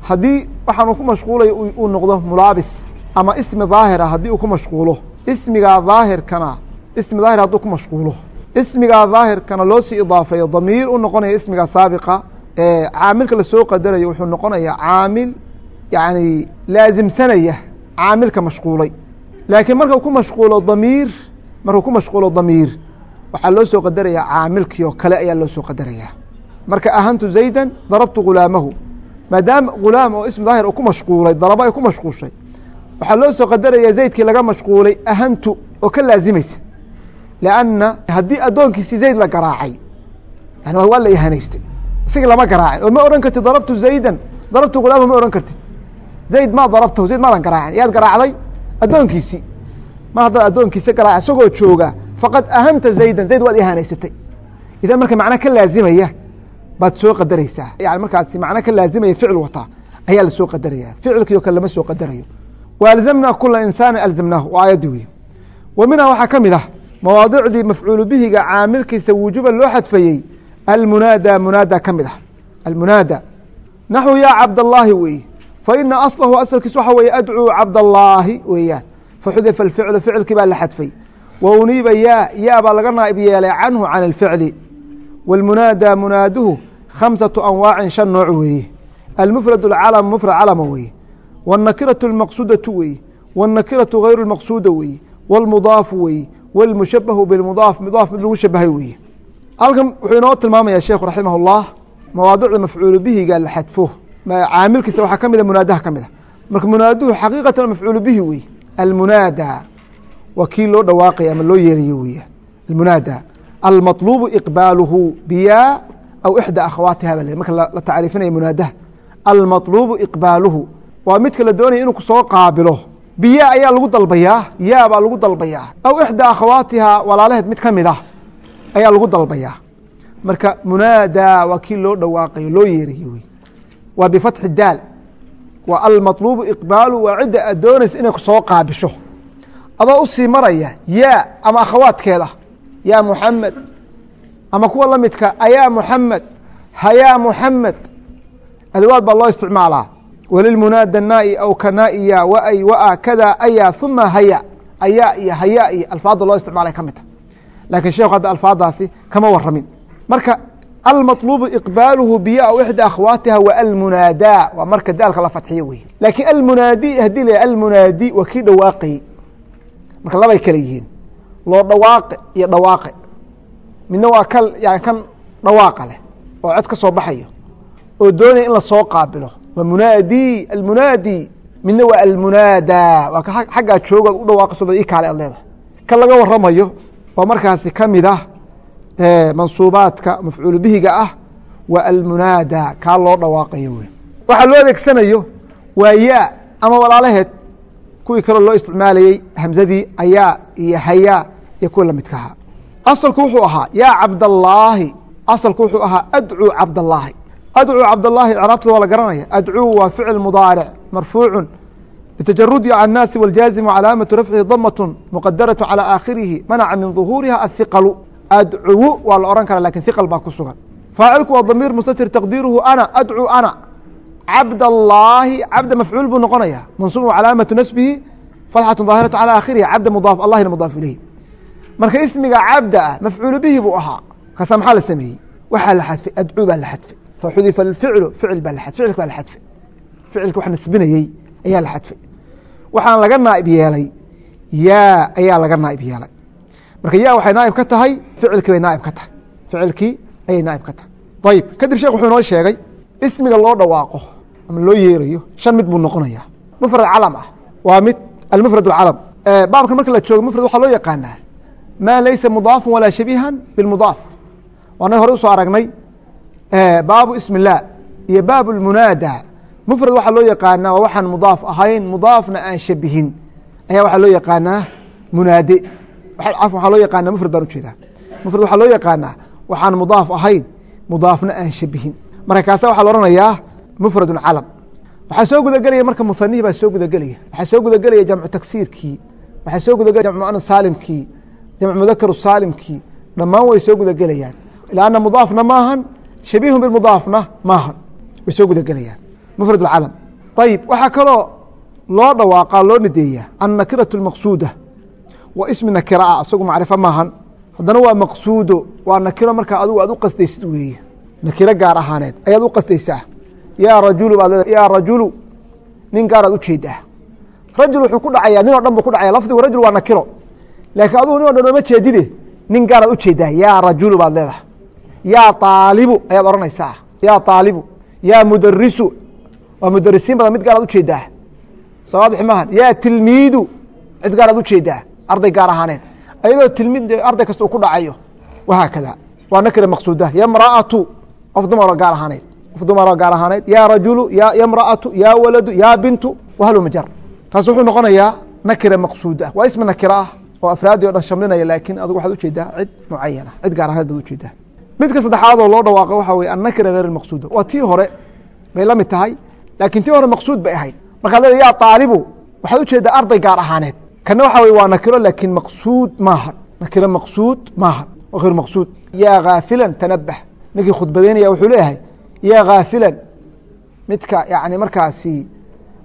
Haddii waxaanu ku mashquulay uu noqdo mulaabis ama ismi daahira haddii uu ku mashquulo ismigaa daahirkana ismi daahir hadduu ku mashquulo. Ismigaa daahirkana loo sii idaafeeyo damiir u noqonaya ismiga saabiqa ee caamilka la soo qadarayo wuxuu noqonayaa caamil yani laasimsanaya caamilka mashquulay. Laakiin markuu ku mashquulo damiir markuu ku mashquulo damiir waxaa loo soo qadaraya caamilkii oo kale ayaa loo soo qadaraya marka ahantu zayda darabtu gulaamahu. Maadaama gulaam oo ismi daahir ku mashquulay darabo ay ku mashquushay waxaa loo soo qadaraya zaydkii laga mashquulay ahantu oo ka laazimaysa lanna haddii addoonkiisi zayd la garaacay yani waa la ihanaystay isagii lama garaacin oo ma odhan kartid darabtu zaydan darabtu gulaama ma odhan kartid. Zayd ma darabtahu? Zayd maadan garaacin yaad garaacday addoonkiisii. Mar haddaad addoonkiisa garaaca isagoo jooga faqad ahanta zaydan. Zayd waad ihanaysatay idan marka macna ka laazimaya baad soo qadaraysaa yani markaasi macno ka laazimaya ficil wataa ayaa la soo qadaraya ficilkii o kale lama soo qadarayo walzamna kula insaani alzamnaahu waa aayaddi wey wa minha waxaa ka mid ah mawaadicdii mafcuulu bihiga caamilkiisa wujuba loo xadfayey almunaada munaada ka mid ah almunaada naxwu yaa cabdallaahi weeye fa ina aslahu asalkiis waxaa weeye adcuu cabdallaahi weeyaan faxudifa alficlu ficilkii baa la xadfay wa uniiba yaa yaa baa laga naa'ib yeelay canhu can alficli wاlmunaada munaaduhu khamsatu anwaacin shan nooc weeye almufrad alcalamu mufrad calama weeye wالnakiraةu اlmaqsudaةu weeye wالnakiraةu غayru اlmaqsuda weeye wاlmudaafu weeye wاlmushabahu bimudaaf mudaaf mid lagu shabahay weeye halkan wuxuu inoo tilmaamaya sheekhu raximah اllah mawaadicda mafcuulu bihiga la xadfo caamilkiisa waxaa ka mida munaadaha ka mid a marka munaaduhu xaqiiqatan mafcuulu bihi weye almunaada waa kii loo dhawaaqaya ama loo yeerayo weya almunaada almaطlubu iqbaaluhu biya aw ixdى akhawaatiha ba marka la tacriifinaya munaadaha almaطlubu iqbaaluhu waa midka la doonaya inuu ku soo qaabilo. Biya ayaa lagu dalbayaa yaa baa lagu dalbayaa. Aw ixdى akhawaatiha walaalaheed mid ka mid ah ayaa lagu dalbayaa. Marka munaada waa kii loo dhawaaqayo loo yeerayo wey. Waa bifatxi daal. Waa almaطlubu iqbaaluhu waa cidda aad doonaysa inay ku soo qaabisho. Adoo u sii maraya yaa ama akhawaadkeeda yaa muxamed ama kuwa la midka ayaa muxamed hayaa muxamed adawaad baa loo isticmaalaa walilmunaada naai aw kanaiya waay waa kada aya uma haya ayaa iyo hayaa iyo alfaadda loo isticmaalay ka mid ta laakiin sheekhu hadda alfaadaasi kama waramin marka almaطlubu iqbaaluhu biya aw akhwaatiha wa almunaada waa marka daalka la fatxiyo wey laakiin almunaadi haddii la almunaadi waa kii dhawaaqayey marka labay kale yihiin loo dhawaaqe iyo dhawaaqe midna waa ka yani kan dhawaaqa leh oo cod ka soo baxayo oo doonaya in la soo qaabilo munaadi almunaadi midna waa almunaada waa xaggaa joogood u dhawaaqayso i kaale ad leedahay kan laga waramayo oo markaasi ka mid ah mansuubaadka mafcuul bihiga ah waa almunaada kaa loo dhawaaqayo wey waxaa loo adeegsanayo waa yaa ama walaalaheed kuwii kaloo loo isticmaalayey hamzadii ayaa iyo hayaa iyo kuwii lamidka ahaa asalku wuxuu ahaa yaa cabdallaahi asalku wuxuu ahaa adcuu cabdallaahi adcuu cabdallaahi icraabtada waa la garanaya adcuu waa ficil mudaaric marfuucu bitajarudi can naasi wاljaazimu calaamatu rafcihi damatun muqadaraةu calى aakhirihi manaca min ظuhuuriha ahiqalu adcuwu waa la ohan kara lakin hiqal baa ku sugan faacilku waa damiir mustatir taqdiiruhu ana adcuu ana cabdallaahi cabda mafcuul buu noqonaya mansuub calaamatu nasbihi fatxatu daahiratu calى aakhirihi cabda mudaaf allahina mudaaf ilayhi marka ismiga cabda ah mafcuulu bihi buu ahaa kaasa maxaa la sameeyey waxaa la xadfay adcuu baa la xadfay faxudifa alficlu ficil baa ficilka baa la xadfay ficilka wax nasbinayey ayaa la xadfay waxaan laga naaib yeelay yaa ayaa laga marka ya waxay naaib ka tahay ficilkii bay naaib ka tahay ficilkii ayay naaib ka tahay ayib kadib sheekh wuxuu inoo sheegay ismiga loo dhawaaqo ama loo yeerayo shan mid buu noqonaya mufrad calam ah waa mid almufrad اcalam baabkan marka la joogo mufrad waxaa loo yaqaanaa maa laysa mudaafan walaa shabiihan bimudaaf waanag hore u soo aragnay baabu ism اllah iyo baab اlmunaada mufrad waxaa loo yaqaanaa waa waxaan mudaaf ahayn mudaafna aan shabihin. Ayaa waxaa loo yaqaanaa munaade. Waxaa loo yaqaana mufrad baan u jeedaa mufrad waxaa loo yaqaanaa waxaan mudaaf ahayn mudaafna aan shabihin. Marka kaasa waxaa la ohanayaa mufradu calam waxaa soo gudagelaya marka muhanihii baa soo gudagelaya. Waxaa soo gudagelaya jamcu tagsiirkii. Waxaa soo gudagelaya jamcu muana saalimkii jamcu mudakaru saalimkii. Dhammaan way soo gudagelayaan. Lanna mudaafna maahan shabiihun bimudaafna maahan way soo gudagelayaan. Mufrad calam. Ayib waxaa kaloo loo dhawaaqaa loo nadeeyaa annakiratu اlmaqsuuda waa ismi nakira isagu macrifo maahan. Haddana waa maqsuudo waa nakiro markaa adigu aad u qasdaysid weeye. Nakiro gaar ahaaneed ayaad u qasdaysaa yaa rajulu baad yaa rajulu nin gaaraad u jeedaa rajul wuxuu ku dhacayaa nin o dhan buu ku dhacaya. Lafdigu rajul waa nakiro. Laakiin adugu nin o dhan ooma jeedide nin gaaraad u jeedaa yaa rajulu baad leedahay yaa aalibu ayaad odhanaysaa. Yaa aalibu yaa mudarisu waa mudarisiin badan mid gaaraad u jeedaa soo waadix maahan yaa tilmiidu cid gaaraad u jeedaa arday gaar ahaaneed. Ayadoo tilmiid arday kasta uu ku dhacayo wahaakada waa nakira maqsuuda. Yamraatu qof dumaro gaar ahaaneed. Qof dumaro gaar ahaaneed. Yaa rajulu ya yamraatu yaa waladu yaa bintu wahalmajar taas wuxuu noqonayaa nakira maqsuuda. Waa ismi nakira ah oo afraadii o dhan shamlinaya laakiin adigu waxaad u jeedaa cid mucayana cid gaar ahaaneed baad u jeedaa midka saddexaad oo loo dhawaaqo waxaa weye annakira hayr maqsuuda waa tii hore bay la mid tahay laakiin tii hore maqsuud bay ahayd. Markaad leeda yaa aalibu waxaad u jeedaa arday gaar ahaaneed. Kana waxa wey waa nakiro laakiin maqsuud maahan nakiro maqsuud maahan waa hayr maqsuud. Yaa khaafilan tanabah ninkii khudbadeynaya wuxuu leeyahay yaa khaafilan midka yani markaasi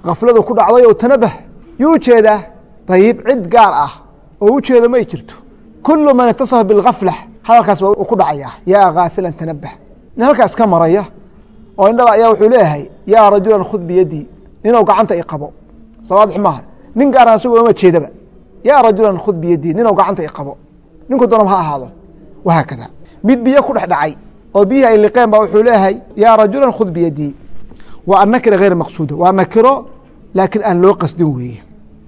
khafladu ku dhacday oo tanabah yuu u jeedaa ayib cid gaar ah oo ujeeda may jirto. Kulu man itaصafa biاlgafla hadalkaas waa ku dhacaya yaa khaafilan tanabah nin halkaas ka maraya oo indhada ayaa wuxuu leeyahay yaa rajulan khud biyadii ninuu gacanta i qabo. Soo waadix maaha nin gaaraan asagoo oma jeedaba. Yaa rajulan khud biyadii ninuu gacanta i qabo. Ninku doonam ha ahaado. Wahaakada mid biyo ku dhex dhacay oo biyihii ay liqeen ba wuxuu leeyahay yaa rajulan khud biyadii waa annakira hayr maqsuuda. Waa nakiro laakiin aan loo qasdin weeye.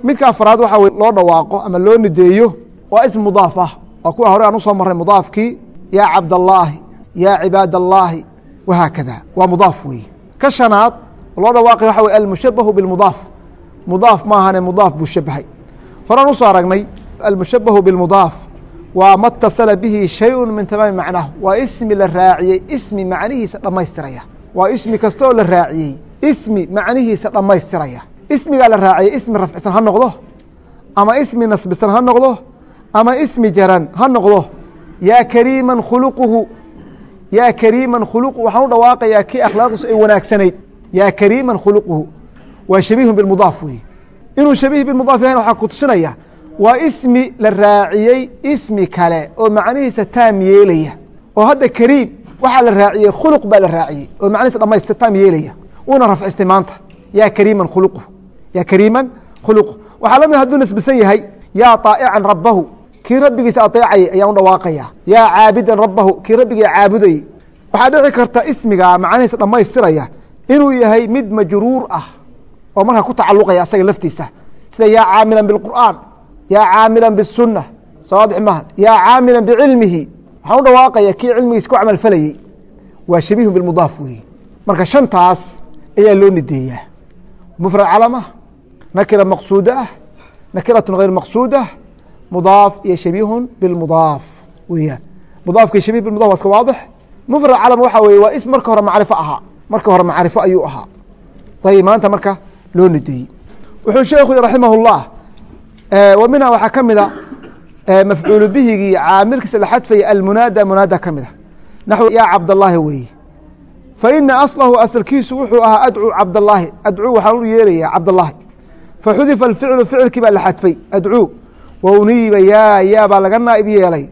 Midka afraad waxaa wey loo dhawaaqo ama loo nideeyo waa ism mudaaf ah waa kuwa hore aan u soo marray mudaafkii yaa cabdallaahi yaa cibaad allaahi wahaakada waa mudaaf weeye ka shanaad loo dhawaaqay waxa wey almushabahu bimudaaf mudaaf maahane mudaaf buu shabahay horaan u soo aragnay almushabahu bimudaaf waa ma اtasala bihi shayءu min tamaami macnaahu waa ismi la raaciyey ismi macnihiisa dhammaystiraya. Waa ismi kastaoo la raaciyey ismi macnihiisa dhammaystiraya. Ismigaa la raaciyey ismi rafcisan ha noqdo ama ismi nasbisan ha noqdo ama ismi jaran ha noqdo. Yaa kariiman khuluquhu. Yaa kariiman khuluqu waxaan u dhawaaqayaa kii akhlaaqdiisu ay wanaagsanayd. Yaa kariiman khuluquhu. Waa shabiihun bimudaaf wey inuu shabiih bimudaaf yahan waxaa ku tusinaya waa ismi la raaciyey ismi kale oo macnihiisa taam yeelaya. Oo hadda kariim waxaa la raaciyey khuluq baa la raaciyey oo macnihiisa dhamaysta taam yeelaya. Uuna rafcistay maanta. Yaa kariiman khuluquhu. Yaa kariiman khuluquhu. Waxaa la mid hadduu nasbisan yahay yaa طaa'ican rabbahu kii rabbigiis aeecayay ayaan u dhawaaqaya. Yaa caabidan rabahu kii rabbiga caabudayey waxaa dhici karta ismiga macnihiisa dhammaystiraya inuu yahay mid majruur ah oo markaa ku tacaluqaya asaga laftiisa. Sida yaa caamilan biqur'aan yaa caamilan bisunna saadx mahan yaa caamilan bicilmihi waxaan u dhawaaqaya kii cilmigiisa ku camalfalayey waa shabiihu bimudaaf wey marka shantaas ayaa loo nideeyaa mufrad calama nakira maqsuuda ah nakiratu hayr maqsuudah ah, mudaaf iyo shabiihun bimudaaf weyaan iyo shabih bimudaf waa iska waadix mufrad calama waxa weye waa ism marka hore macrifo ahaa marka hore macrifo ayuu ahaa ayb maanta marka loo nideeyey wuxuu sheekhu raximah الlah w minha waxaa ka mida mafcuulu bihigii caamilkiisa la xadfaya almunaada munaada ka mida naxw yaa cabdallaahi weeye faina aslahu asalkiisu wuxuu ahaa adcuu cabdallaahi adcuu waxaan u yeelaya cabdallaahi faxudifa alficlu ficilkii baa la xadfay adcuu wa uniiba yaa yaa baa laga naa'ib yeelay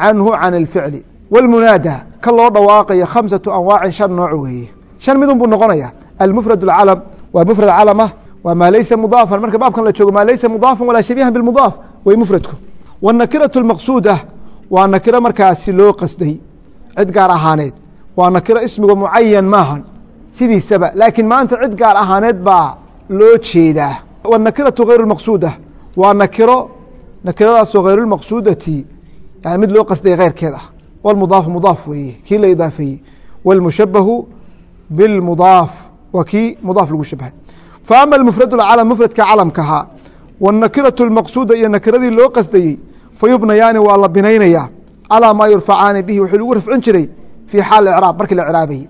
canhu can اlficli wاlmunaada ka loo dhawaaqayo khamsatu anwaacin shan nooc weeye shan midun buu noqonaya almufrad اcalam waa mufrad calama waa maa laysa mudaafan marka baabkan la joogo maa laysa mudaafan walaa shabiihan bimudaaf way mufradku wاnakiraة اmaqsuuda waa nakiro markaasi loo qasday cid gaar ahaaneed waa nakiro ismiga mucayan maahan sidiisaba laakiin maanta cid gaar ahaaneed baa loo jeedaa wanakiratu hayru maqsuuda waa nakiro nakiradaasoo hayrulmaqsuudati yani mid loo qasday keyrkeed ah wlmudaafu mudaaf weeye kii la idaafeeyey wاlmushabahu biاlmudaaf waa kii mudaaf lagu shabahay faama mufrad اcalam mufradka calamkahaa wاnakiraةu اlmaqsuuda iyo nakiradii loo qasdayey fayubnayaani waa la binaynayaa calىa maa yurfacaani bihi wuxuu lagu rafcin jiray fii xaal icraab markii la icraabayey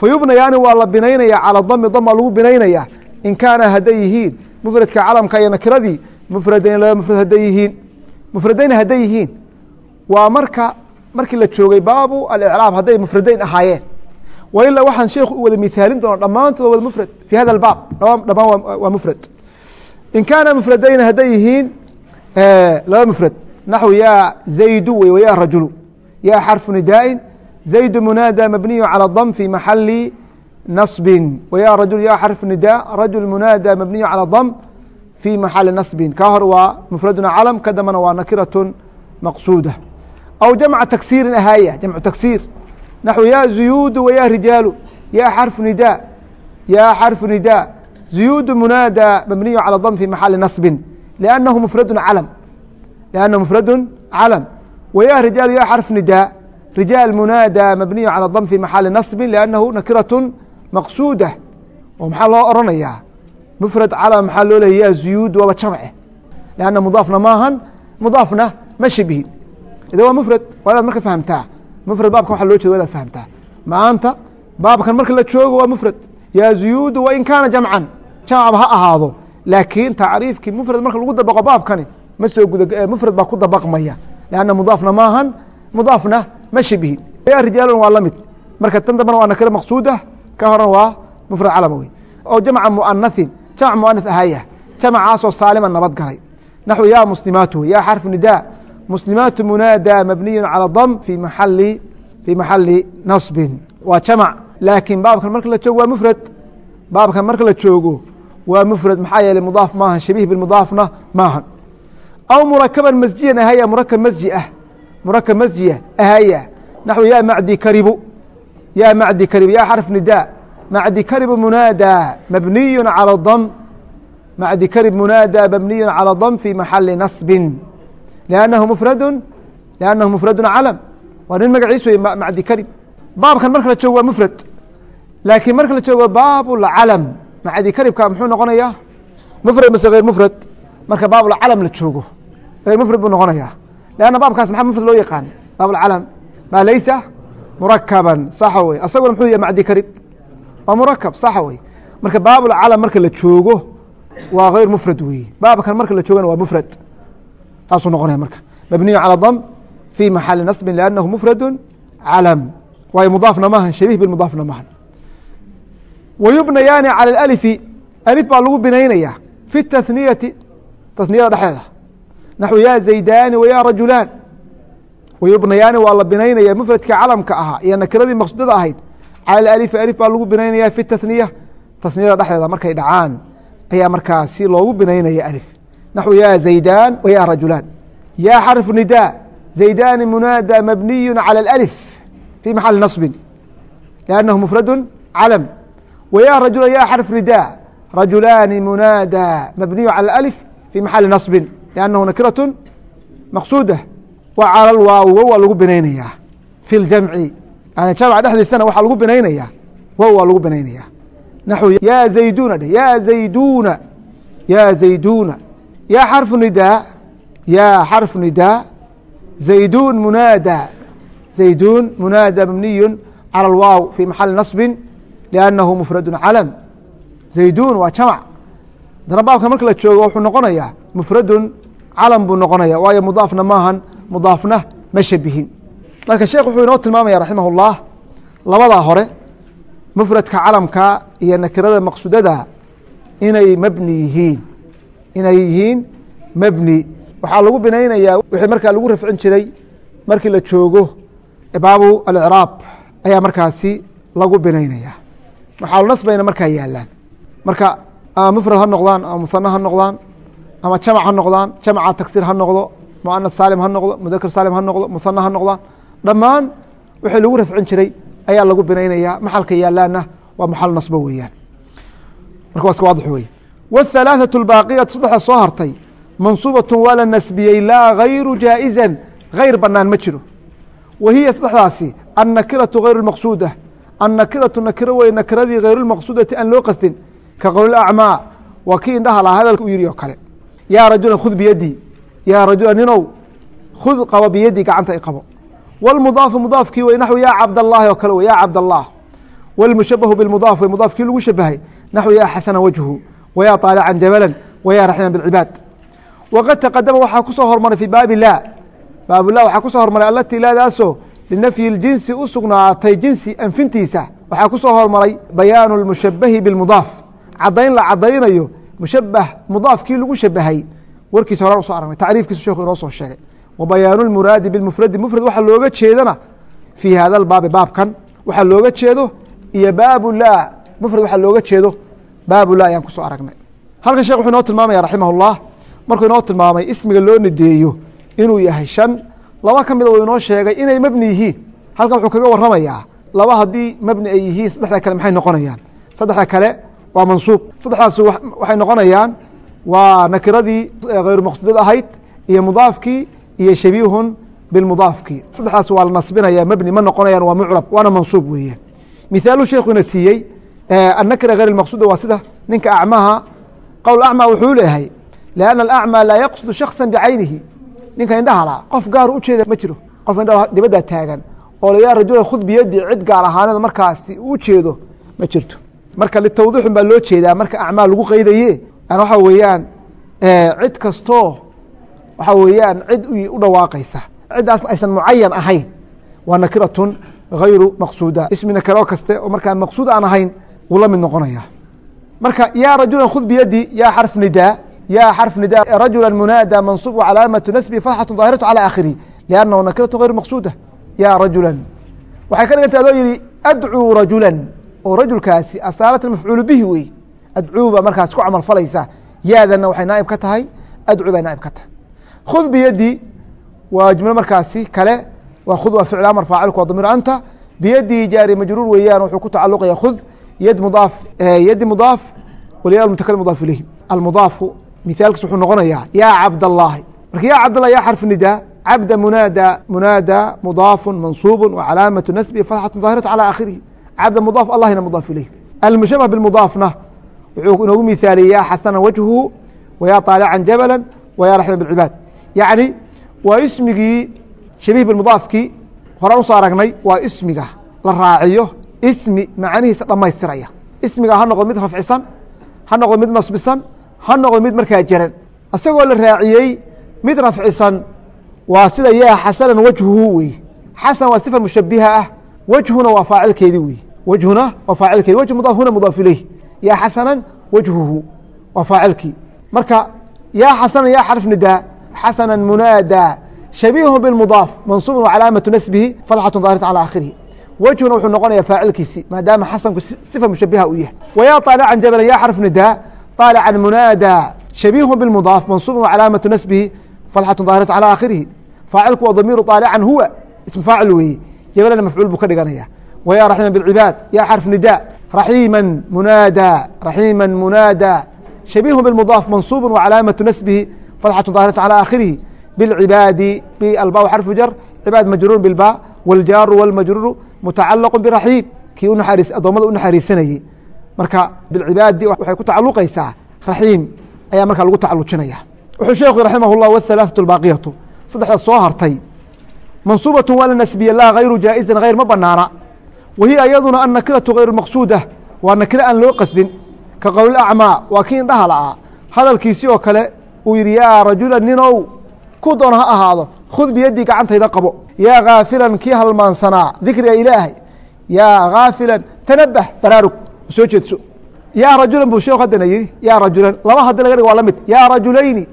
fayubnayaani waa la binaynaya calى dami dama lagu binaynaya in kaana hadday yihiin mufradka calamka iyo nakiradii mufradayn laba mufrad hadday yihiin mufradayn hadday yihiin waa marka markii la joogay baabu alicraab hadday mufradayn ahaayeen wailaa waxaan sheekhu u wada mihaalin doona dhammaantood wada mufrad fi hada baab dhamaan waa mufrad in kaana mufradayn hadday yihiin laba mufrad naxw yaa zaydu wey waya rajulu ya xarfu nidaa'in zaydu munaada mabniyu calى dam fi maxali naصbin wya rajul ya xarfu nida rajul munaada mabniyu calى dam fi maxali naصbin ka hor waa mufraduna calam ka dambana waa nakiraة maqsuuda aw jamca taksiirin ahaaya jamcu taksiir naxw ya zuyuudu waya rijaalu ya xarfu nida ya xarfu nida zuyuudu munaada mabniyu calى dam fi maxali naصbin لأnnahu mufradu calam لأnnahu mufradu calam wya rijaalu ya xarfu nida rijaal munaada mabniyu calى dam fi maxali naصbin لأnnahu nakiraة maqsuuda oo maxaa loo oranayaa mufrad calam maxaa loo leeya ya zuyuud waaba jamce لأnna mudaafna maahan mudaafna ma shabihin ida waa mufrad waa inaad marka fahamtaa mufrad baabkan waxa loo jeeda wa inaad fahamtaa maanta baabkan marka la joogo waa mufrad ya zuyuudu wain kaana jamcan jamcba ha ahaado laakiin tacriifkii mufrad marka lagu dabaqo baabkani ma soo guda mufrad baa ku dabaqmaya lanna mudaafna maahan mudaafna ma shabihin ya rijaalun waa la mid marka tan dambana waa nakiro maqsuuda ka horan waa mufrad calama wey oo jamca muanahin jamc muanath ahaya jamcaasoo saalima nabad galay. Naxw ya muslimaatu ya xarfu nida muslimaatu munaada mabniyu calى dam fi maali fi maxali naصbin waa jamc laakiin baabkan marka la joogo waa mufrad. Baabkan marka la joogo waa mufrad maxaa yeeley mudaaf maaha shabiih bimudaafna maaha aw murakaban masjiyan ahaya murakab masji ah. Murakab masjiya ahaya naxw ya macdi karibu ya macdi karibu ya xarf nida macdi karibu munaada mabniyu calى dam macdi karib munaada mabniyu calى dam fi maxali naصbin لأnnahu mufradu لأnnahu mufradu calam waa nin magaciis wey macdi karib baabkan marka la joogo waa mufrad laakiin marka la joogo baabulcalam macdi karibka muxuu noqonayaa mufrad mase غeyr mufrad marka baabulcalam la joogo غeyr mufrad buu noqonayaa لأnna baabkaas maxaa mufrad loo yaqaan baabulcalam maa laysa murakaban saxa wey asaguna muxuu yahay macdi karib waa murakab saxa wey marka baabulcalam marka la joogo waa غeyr mufrad weeye baabkan marka la joogana waa mufrad taasuu noqonaya marka mabniyu calى dam fi maxali naصbi لأnnahu mufradu calam waayo mudaafna maahan shabih bimudaafna maahan wayubnayaani calى اأlifi alif baa lagu binaynaya fi الtahniyati tasniyada dhexdeeda naxw ya zaydaani waya rajulaan wayubnayaani waa la binaynaya mufradkii calamka ahaa iyo nakiradii maqsuudada ahayd calى اalifi alif baa lagu binaynaya fi tahniya tasniyada dhexdeeda markay dhacaan ayaa markaasi loogu binaynaya alif naxw ya zaydaan waya rajulaan ya xarfu nida zaydaani munaada mabniyu calى اأlif fi maxali naصbin لأnnahu mufradu calam wya rajulan ya xarf nida rajulaani munaada mabniyu calى اأlif fi maxali naصbin لأnnahu nakiraة maqsuuda wa calى lwaaw wow waa lagu binaynaya fi اljamci yani jamc dhexdiisana waxaa lagu binaynaya wow waa lagu binaynaya naxw ya zayduna dheh ya zayduna ya zayduna ya xarfu nidaa ya xarfu nidaa zaydun munaada zaydun munaada mabniyu calى اlwaaw fi maxali naصbi لأnnahu mufradu calam zaydun waa jamc dana baabka marka la joogo wuxuu noqonayaa mufradun calam buu noqonaya waayo mudaafna maahan mudaafna ma shabihin marka sheekh wuxuu inoo tilmaamaya raximah اllah labadaa hore mufradka calamka iyo nakirada maqsuudada inay mebni yihiin. Inay yihiin mebni waxaa lagu binaynayaa wixii markaa lagu rafcin jiray markii la joogo baabu alicraab ayaa markaasi lagu binaynaya maxaalunasbayna markaa yaalaan. Marka ama mufrad ha noqdaan ama musano ha noqdaan ama jamac ha noqdaan jamca tagsir ha noqdo muanas saalim ha noqdo mudakr saalim ha noqdo musano ha noqdaan dhammaan wixii lagu rafcin jiray ayaa lagu binaynaya maxalka yaalaana waa maxal nasbo weeyaan marka waa iska waadix wey wاthalaaثaة اbaaqiyatu saddexda soo hartay mansuubaة waa la nasbiyey laa gayru jaaئiza gayr banaan ma jiro wa hiya saddexdaasi annakiraةu غayr اmaqsuuda annakiraةu nakiro wey nakiradii hayr اmaqsuudati aan loo qasdin ka qowl acmaa waa kii indhaha lahaa hadalka u yihi oo kale yaa rajula khud biyadii yaa rajula ninow khud qabo biyadii gacanta i qabo wاlmudaafu mudaafkii wey naxw yaa cabdالlahi oo kale wey ya cabdالlah wاlmushabahu bimudaaf wey mudaafkii lagu shabahay naxw ya xasana wajhu wya طaalican jabalan wya raxima bاcibaad waqad taqadama waxaa ku soo hormaray fii baabi la baab lah waxaa ku soo hormaray alatii laadaasoo linafyi اljinsi u sugnaatay jinsi anfintiisa waxaa ku soo hormaray bayaanu اlmushabahi biاlmudaaf cadayn la cadaynayo mushabah mudaafkii lagu shabahay warkiisa horaan uso aragnay tacriifkiisu sheekhu inoo soo sheegay wa bayaanu اlmuraadi bimufradi mufrad waxaa looga jeedana fii hada baabi baabkan waxaa looga jeedo iyo baabu la mufrad waxaa looga jeedo baabu la ayaan ku soo aragnay. Halkan shekh wuxuu inoo tilmaamaya raximah اllah markuu inoo tilmaamay ismiga loo nideeyo inuu yahay shan laba ka mida uu inoo sheegay inay mebni yihiin. Halkan wuxuu kaga waramayaa laba haddii mebni ay yihiin saddexda kale maxay noqonayaan. Saddexda kale waa mansuub. Saddexdaas waxay noqonayaan waa nakiradii hayru maqsuudad ahayd iyo mudaafkii iyo shabiihun bilmudaafkii. Saddexdaas waa la nasbinaya mebni ma noqonayaan waa mucrab waana mansuub weeyaan. Mithaalu sheekuna siiyey annakira hayr maqsuuda waa sida ninka acmaha qowl acma wuxuu leeyahay lianna alacmaa laa yaqsudu shaksa bicaynihi ninka indhaha la qof gaar u jeeda ma jiro qof indha dibadda taagan. Oo layaa rajula khud biyadi cid gaar ahaaneed markaasi u jeedo ma jirto. Marka litawdiixun baa loo jeedaa marka acmaal lagu qeydaye waxa weeyaan cid kastoo waxa weeyaan cid u dhawaaqaysa. Ciddaasna aysan mucayan ahayn. Waa nakiratun hayru maqsuuda. Ismi nakiro kaste oo markaa maqsuud aan ahayn wuu la mid noqonaya. Marka yaa rajula khud biyadi yaa xarf nidaa ya xarf nida rajula munaada mansuub calaamatu nasbi fatxatu daahiratu calى aakhirihi liannahu nakiratu hayr maqsuuda. Ya rajula waxay ka dhiganta adoo yihi adcuu rajula oo rajulkaasi asaalata mafcuulu bihi wey. Adcuu baa markaas ku camal falaysa. Yaadana waxay naaib ka tahay adcuu bay naaib ka tahay khud biyadii waa jumlo markaasi kale waa khud waa ficl amar faacilku waa damiir anta. Biyadii jaari majruur weeyaan wuxuu ku tacaluqaya khud yad mudaaf eh, yadi mudaaf waliya mutakalim mudaaf ilayhi. Almudaafku mithaalkiis wuxuu noqonayaa yaa cabdallaahi marka yaa cabdallah yaa xarfu nidaa cabda munaada munaada mudaafu mansuubu wacalaamatu nasbi fatxatu daahiratu calى aakhirihi. Cabda mudaaf allahina mudaaf ilayh almushabah bimudaafna wuxuu inoogu mihaaliye yaa xasana wajhuhu wayaa taalican jabalan wayaa raxima bاlcibaad yacni waa ismigii shabiih bimudaafkii horaan u soo aragnay waa ismiga la raaciyo ismi macanihiisa dhammaystiraya. Ismiga ha noqdo mid rafcisan ha noqdo mid nasbisan ha noqdo mid markaa jaran. Isagoo la raaciyey mid rafcisan waa sida yaa xasanan wajhuhu wey xasan waa sifa mushabiha ah wajhuna waa faacilkeedii wey wajhuna waa faacilkeedi wajh mudaaf huna yaa xasanan wajhuhu waa faacilkii. Marka yaa xasanan yaa xarf nidaa xasanan munaada shabiihu bimudaaf mansuubun wcalaamatu nasbihi fatxatu daahiratu calى aakhirihi wejhuna wuxuu noqonaya faacilkiisi maadaama xasanku sifa mushabiha uu yahay waya طaalican jabalan ya xarf nidaa طaalican munaada shabiihu bimudaaf mansuubun wcalaamatu nasbihi fatxatu daahiratu calى aakhirihi faacilku waa damiiru طaalican huwa ism faacil weeye jabalana mafcuul buu ka dhiganaya wya raxima bاcibaad ya xarf nida raxiima munaada raxiima munaada shabiihu bimudaaf mansuubu wcalaamatu nasbihi fatxatu daahiratu calى aakhirihi bاlcibaadi balba xarfu jar cibaad majruur bilba wاljaaru wاlmajruuru mutacalaqu biraxiim kii unaxariis addoommada u naxariisanayey marka bilcibaadi waxay ku tacaluqaysaa raxiim ayaa markaa lagu tacalujinaya wuxuu sheekhu raximah اllah wاhalaaثaة اbaaqiyatu saddexda soo hartay mansuubaة waa la nasbiye laa hayru jaaئizan hayr ma banaana wahiya iyaduna annakiratu hayr maqsuuda waa nakiro aan loo qasdin ka qowl acmaa waa kii indhaha la'aa hadalkiisii oo kale uu yihi yaa rajula ninow ku doon ha ahaado. Khud biyadii gacantayda qabo. Yaa kaafilan kii halmaansanaa dikriga ilaahay. Yaa kaafilan tanabah baraarug soo jeedso. Yaa rajulan buu sheekhu haddana yihi yaa rajulan laba haddi laga dhig waa la mid. Yaa rajulayni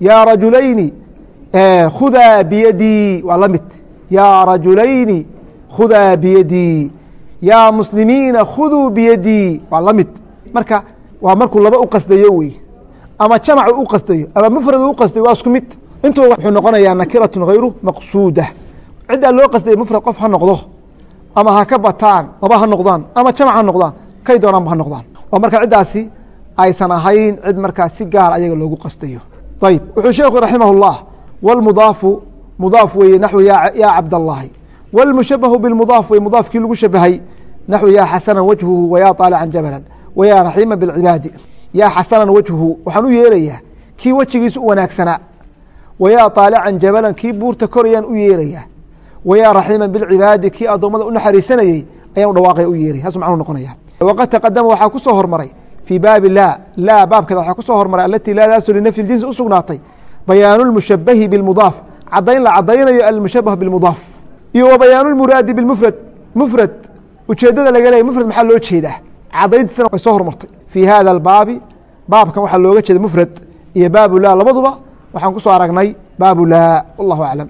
yaa rajulayni khudaa biyadii waa la mid. Yaa rajulayni khudaa biyadii yaa muslimiina khuduu biyadii waa la mid. Marka waa markuu laba u qasdayo wey ama jamacu u qasdayo ama mufradu u qasdayo waa isku mid intuba wuxuu noqonayaa nakiratun hayru maqsuuda ciddaa loo qasdaya mufrad qof ha noqdo ama ha ka bataan laba ha noqdaan ama jamac ha noqdaan kay doonaanba ha noqdaan oo marka ciddaasi aysan ahayn cid markaa si gaar ayaga loogu qastayo ayib wuxuu sheekhu raximah اllah wاlmudaafu mudaaf weeye naxwu yaa cabdallaahi wاlmushabahu bimudaaf wey mudaafkii lagu shabahay naxwu yaa xasanan wajhuhu wayaa طaalican jabalan wayaa raxiima bاlcibaadi yaa xasanan wajhuhu waxaan u yeerayaa kii wejigiisa u wanaagsanaa wayaa طaalican jabalan kii buurta korayaan u yeerayaa wayaa raxiima bilcibaadi kii addoommada u naxariisanayey ayaan u dhawaaqaya u yeeray saas macnuu noqonaya waqad taqadama waxaa ku soo hormaray fii baabi laa laa baabkeeda waxaa ku soo hormaray alatii laadaasu linafyi jinsi u sugnaatay bayaanu lmushabahi bimudaaf cadayn la cadaynayo almushabah bimudaaf iyo wa bayaanu lmuraadi bimufrad mufrad. Ujeedada laga leeyay mufrad maxaa loo jeedaa cadayntiisana way soo hormartay. Fii hada albaabi baabkan waxaa looga jeeda mufrad iyo baabu laa. Labaduba waxaan ku soo aragnay baabu laa. Wallahu aclam